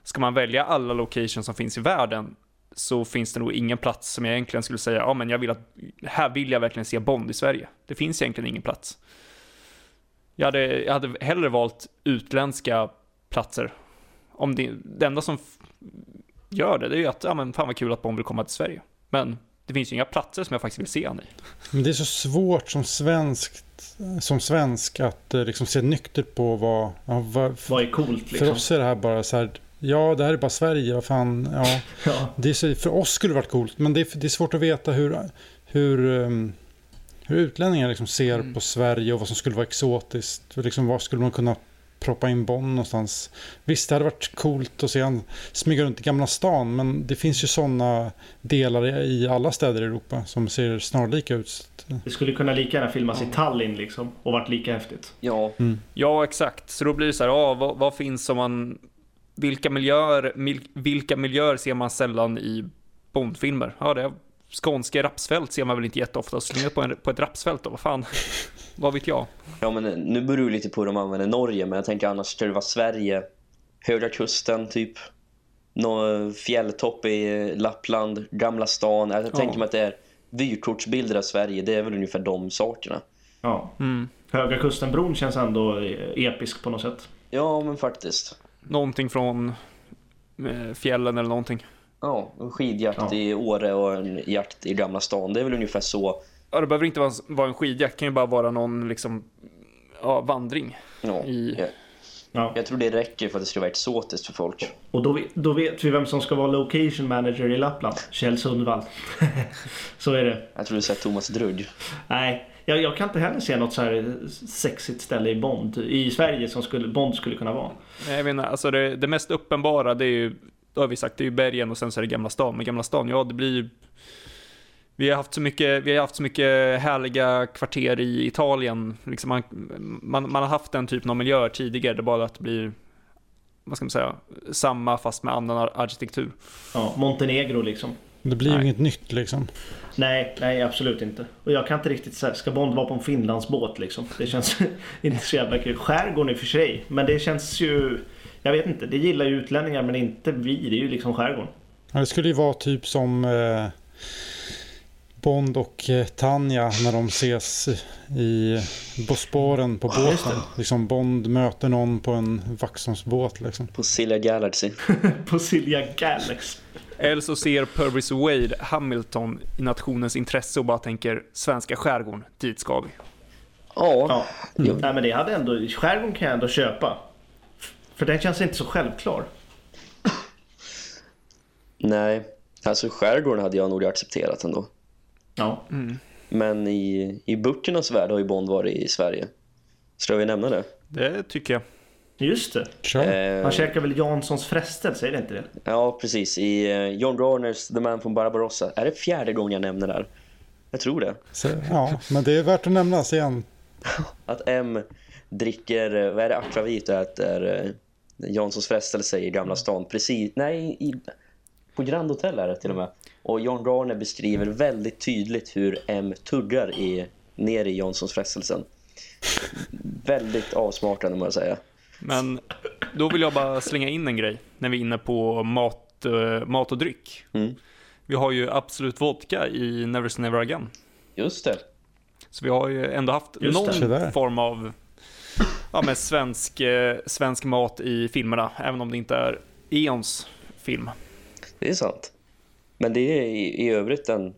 ska man välja alla locations som finns i världen, så finns det nog ingen plats som jag egentligen skulle säga, ja men jag vill att, här vill jag verkligen se Bond i Sverige. Det finns egentligen ingen plats. Jag hade, jag hade hellre valt utländska platser. Om det, det enda som gör det, det är ju att, ja men fan vad kul att Bond vill komma till Sverige. Men det finns ju inga platser som jag faktiskt vill se han i. Men det är så svårt som svenskt, som svensk att eh, liksom se nyktert på vad, ja, vad Vad är coolt För liksom? oss är det här bara så här, ja det här är bara Sverige, vad fan, ja. Ja. Det är så, för oss skulle det varit coolt, men det är, det är svårt att veta hur, hur, um, hur utlänningar liksom ser Mm. på Sverige och vad som skulle vara exotiskt. Liksom, var skulle man kunna proppa in Bonn någonstans? Visst, det hade varit coolt att se han smyga runt i Gamla stan, men det finns ju sådana delar i- alla städer i Europa som ser snarlika ut. Det skulle kunna lika gärna filmas i Tallinn liksom och varit lika häftigt. Ja, Ja, exakt. Så då blir det så här, ja, vad, vad finns som man... Vilka miljöer, mil, vilka miljöer ser man sällan i Bondfilmer? Ja, det skånska rapsfält ser man väl inte jätteofta. Slänga på, en, på ett rapsfält då, vad fan? vad vet jag? ja men nu beror det lite på hur de använder Norge, men jag tänker annars ska det vara Sverige, Höga Kusten typ, Nå fjälltopp i Lappland, Gamla stan. Jag tänker mig att det är vykortsbilder av Sverige, det är väl ungefär de sakerna. Ja. Mm. Höga Kustenbron känns ändå eh, episk på något sätt. Ja, men faktiskt. Någonting från eh, fjällen eller någonting. Ja, en skidjakt Ja. i Åre och en jakt i Gamla stan. Det är väl ungefär så. Ja, det behöver inte vara, en skidjakt, det kan ju bara vara någon liksom, ja, vandring. Ja, I- jag, Ja. jag tror det räcker för att det ska vara exotiskt för folk. Och då, vet- då vet vi vem som ska vara location manager i Lappland. Kjell Sundvall. så är det. Jag tror du säger Thomas Drugg. Nej, jag, jag kan inte heller se något så här sexigt ställe i Bond. I Sverige som skulle, Bond skulle kunna vara. Nej, Jag inte, alltså det, det mest uppenbara det är ju, det har vi sagt, det är ju bergen och sen så är det Gamla stan. Men Gamla stan, ja det blir ju- vi har haft så mycket, vi har haft så mycket härliga kvarter i Italien. Liksom man, man, man har haft den typen av miljöer tidigare, det är bara att det blir, vad ska man säga, samma fast med annan ar- arkitektur. Ja, Montenegro liksom. Det blir ju inget nytt liksom. Nej, nej absolut inte. Och jag kan inte riktigt säga, ska Bond vara på en Finlandsbåt liksom? Det känns inte så jävla kul. Skärgården i och för sig, men det känns ju... Jag vet inte, det gillar ju utlänningar men inte vi. Det är ju liksom skärgården. Ja, det skulle ju vara typ som eh, Bond och eh, Tanja när de ses i Bosporen på Ja, just båten. Liksom Bond möter någon på en Vaxholmsbåt liksom. På Silja Galaxy. på Silja Galax. Eller så ser Purvis Wade Hamilton i nationens intresse och bara tänker, svenska skärgården, dit ska vi. Ja, Ja. Jo. Nej men det hade ändå, skärgården kan jag ändå köpa. För den känns inte så självklar. nej. Alltså skärgården hade jag nog accepterat ändå. Ja. Men i, i böckernas värld har ju Bond varit i Sverige. Ska vi nämna det? Det tycker jag. Just det. Kör. Eh, Han käkar väl Janssons frestelse, är det inte det? ja, precis. I eh, John Garners The Man from Barbarossa. Är det fjärde gången jag nämner det här? Jag tror det. Så, ja, men det är värt att nämnas igen. Att M dricker, eh, vad är det, akvavit och äter eh, Janssons frestelse i Gamla stan. Precis, nej, i, på Grand Hotel är det till och med. Och John Garner beskriver väldigt tydligt hur M tuggar i, ner i Janssons frestelsen. väldigt avsmakande må jag säga. Men då vill jag bara slänga in en grej när vi är inne på mat, eh, mat och dryck. Mm. Vi har ju Absolut Vodka i Never Say Never Again. Just det. Så vi har ju ändå haft Just någon det. Form av ja, men svensk, eh, svensk mat i filmerna, även om det inte är Eons film. Det är sant. Men det är i, i övrigt en,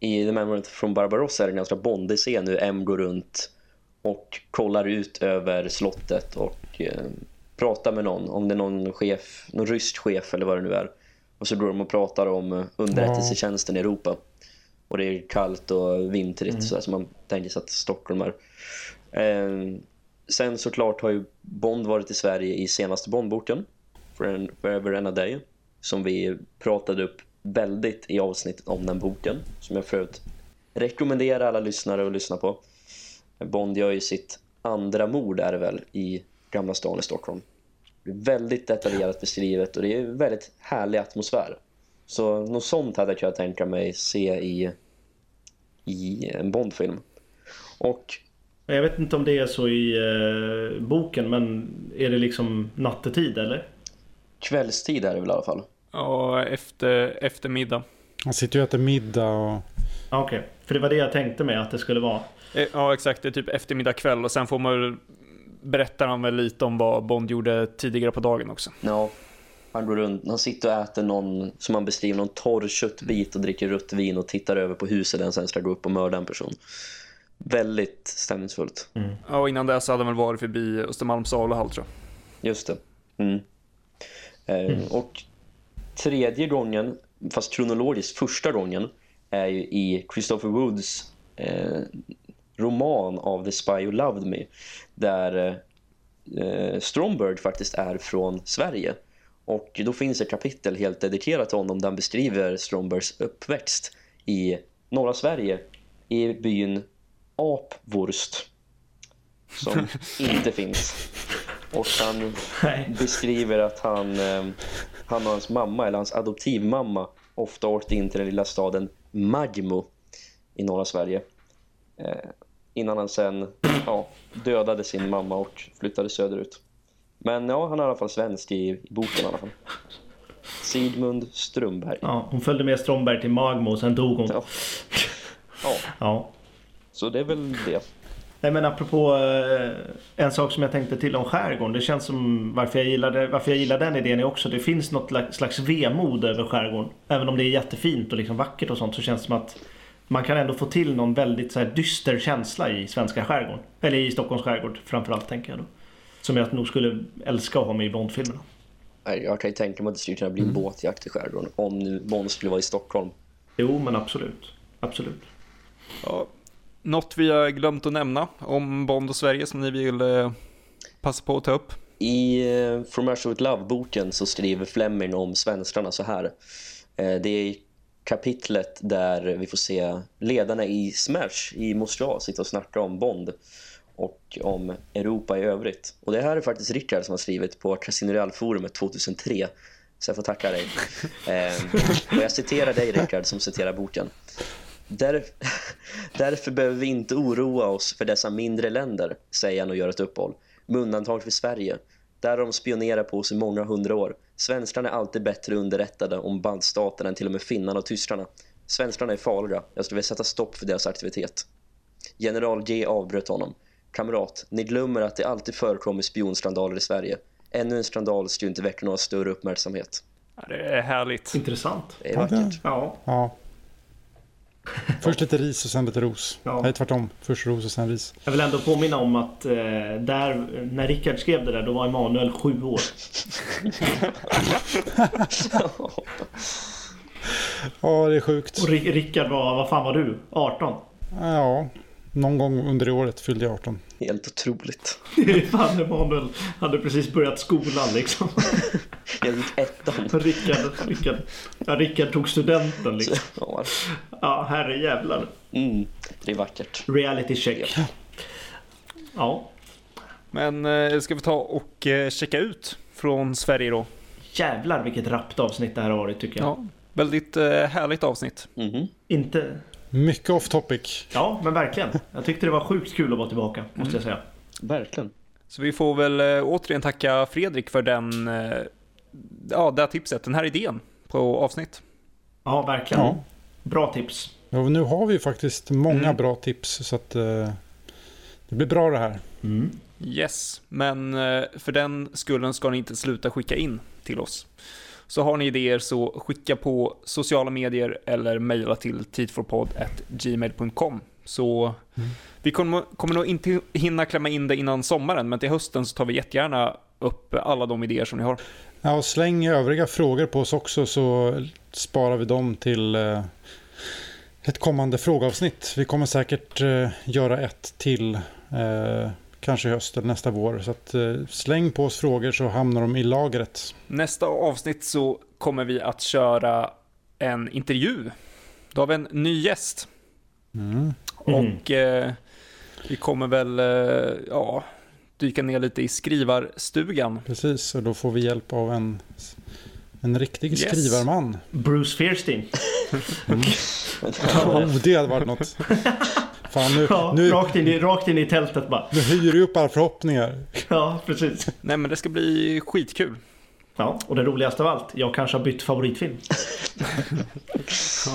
i The Man från Barbarossa är det en ganska bondig scen hur M går runt och kollar ut över slottet och eh, pratar med någon, om det är någon chef, någon rysk chef eller vad det nu är. Och så går de och pratar om eh, underrättelsetjänsten i Europa. Och det är kallt och vintrigt så, där, så man tänker sig att Stockholm är. Eh, sen såklart har ju Bond varit i Sverige i senaste Bondboken, Forever and a Day, som vi pratade upp väldigt i avsnittet om den boken, som jag förut rekommenderar alla lyssnare att lyssna på. Bond gör ju sitt andra mord är det väl i Gamla stan i Stockholm. Det är väldigt detaljerat beskrivet och det är väldigt härlig atmosfär. Så något sånt hade jag kunnat tänka mig se i, i en Bondfilm. Och jag vet inte om det är så i eh, boken men är det liksom nattetid eller? kvällstid är det väl i alla fall. Ja, efter, eftermiddag. Han sitter ju och äter middag och... Ja, Okej, för det var det jag tänkte mig att det skulle vara. Eh, Ja, exakt. Det är typ eftermiddag kväll och sen får man berättar han väl lite om vad Bond gjorde tidigare på dagen också. Ja, han går runt, han sitter och äter någon, som han beskriver, någon torr köttbit och dricker rött vin och tittar över på huset där han sen ska gå upp och mörda en person. Väldigt stämningsfullt. Ja, och innan dess hade han väl varit förbi Östermalms saluhall tror jag. Just det. Mm. Eh, Och tredje gången, fast kronologiskt första gången, är ju i Christopher Woods eh, roman av The Spy Who Loved Me, där eh, Stromberg faktiskt är från Sverige. Och då finns ett kapitel helt dedikerat till honom där han beskriver Strombergs uppväxt i norra Sverige i byn Apwurst som inte finns. Och han Nej. beskriver att han, eh, han och hans mamma, eller hans adoptivmamma, ofta åkte in till den lilla staden Magmo i norra Sverige. Eh, innan han sen ja, dödade sin mamma och flyttade söderut. Men ja, han är i alla fall svensk i, i boken i alla fall. Sigmund Strömberg. Ja, hon följde med Strömberg till Magmo och sen dog hon. Ja. ja, Ja. Så det är väl det. Nej men apropå eh, en sak som jag tänkte till om skärgården. Det känns som varför jag gillade, varför jag gillar den idén är också det finns något la- slags vemod över skärgården. Även om det är jättefint och liksom vackert och sånt så känns det som att man kan ändå få till någon väldigt så här, dyster känsla i svenska skärgården. Eller i Stockholms skärgård framförallt tänker jag då. Som jag nog skulle älska att ha med i Bondfilmerna. Jag kan ju tänka mig att det skulle kunna bli en båtjakt i skärgården om nu Bond skulle vara i Stockholm. Jo men absolut. Absolut. Ja, något vi har glömt att nämna om Bond och Sverige som ni vill eh, passa på att ta upp? I eh, From Russia With Love-boken så skriver Fleming om svenskarna så här. Eh, det är kapitlet där vi får se ledarna i Smash i Moskva sitta och snacka om Bond och om Europa i övrigt. Och det här är faktiskt Rickard som har skrivit på Casino Real-forumet 2003. Så jag får tacka dig. Eh, och jag citerar dig Rickard som citerar boken. Där, därför behöver vi inte oroa oss för dessa mindre länder, säger han och gör ett uppehåll. Med undantag för Sverige. Där de spionerat på oss i många hundra år. Svenskarna är alltid bättre underrättade om bandstaterna än till och med finnarna och tyskarna. Svenskarna är farliga. Jag skulle vilja sätta stopp för deras aktivitet. General G avbröt honom. Kamrat, ni glömmer att det alltid förekommer spionskandaler i Sverige. Ännu en skandal skulle inte väcka någon större uppmärksamhet. Ja, det är härligt. Intressant. Det är vackert. Ja. Ja. Först lite ris och sen lite ros. Ja. Nej, tvärtom. Först ros och sen ris. Jag vill ändå påminna om att eh, där, när Rickard skrev det där, då var Emanuel sju år. Ja, det är sjukt. Och Ri- Rickard var, vad fan var du? 18? Ja, någon gång under året fyllde jag 18. Helt otroligt. fan Emanuel hade precis börjat skolan liksom. Jag gick ettan. Rickard, Rickard, ja, Rickard tog studenten liksom. Ja, Ja, herre jävlar. mm, det är vackert. Reality check. Ja, Men eh, ska vi ta och eh, checka ut från Sverige då? jävlar vilket rappt avsnitt det här har varit tycker jag. Ja, väldigt eh, härligt avsnitt. Mhm. Inte... Mycket off topic. Ja, men verkligen. Jag tyckte det var sjukt kul att vara tillbaka, måste jag säga. Verkligen. Så vi får väl eh, återigen tacka Fredrik för den, eh, ja, det här tipset, den här idén på avsnitt. Ja, verkligen. Ja. Bra tips. Ja, nu har vi faktiskt många Mm. bra tips så att eh, det blir bra det här. Mm. Yes, men för den skullen ska ni inte sluta skicka in till oss. Så har ni idéer så skicka på sociala medier eller mejla till tidforpodd.gmail.com. Så vi kommer, kommer nog inte hinna klämma in det innan sommaren, men till hösten så tar vi jättegärna upp alla de idéer som ni har. Ja, och släng övriga frågor på oss också så sparar vi dem till eh, ett kommande frågeavsnitt. Vi kommer säkert eh, göra ett till eh, kanske i höst eller nästa vår. Så att, eh, släng på oss frågor så hamnar de i lagret. Nästa avsnitt så kommer vi att köra en intervju. Då har vi en ny gäst. Mm. Och eh, vi kommer väl eh, ja, dyka ner lite i skrivarstugan. Precis, och då får vi hjälp av en, en riktig Yes. skrivarman. Bruce Fierstein. Oh, det hade varit något. Fan, nu, Ja, nu, rakt, in i, rakt in i tältet bara. nu hyr du upp alla förhoppningar. Ja, precis. Nej men det ska bli skitkul. Ja, och det roligaste av allt, jag kanske har bytt favoritfilm.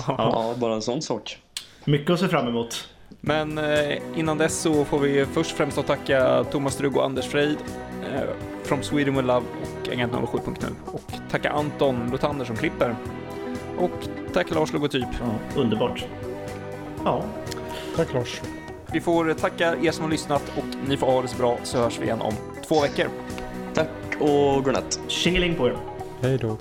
Ja, bara en sån sak. Mycket att se fram emot. Men eh, innan dess så får vi först främst att tacka Thomas Drugg och Anders Freid eh, från Sweden with Love och Agent 07.nu och tacka Anton Lotander som klipper. Och tack Lars Logotyp. Ja, underbart. Ja, Tack Lars. Vi får tacka er som har lyssnat och ni får ha det så bra så hörs vi igen om två veckor. Tack och godnatt. tjingeling på er. Hej då.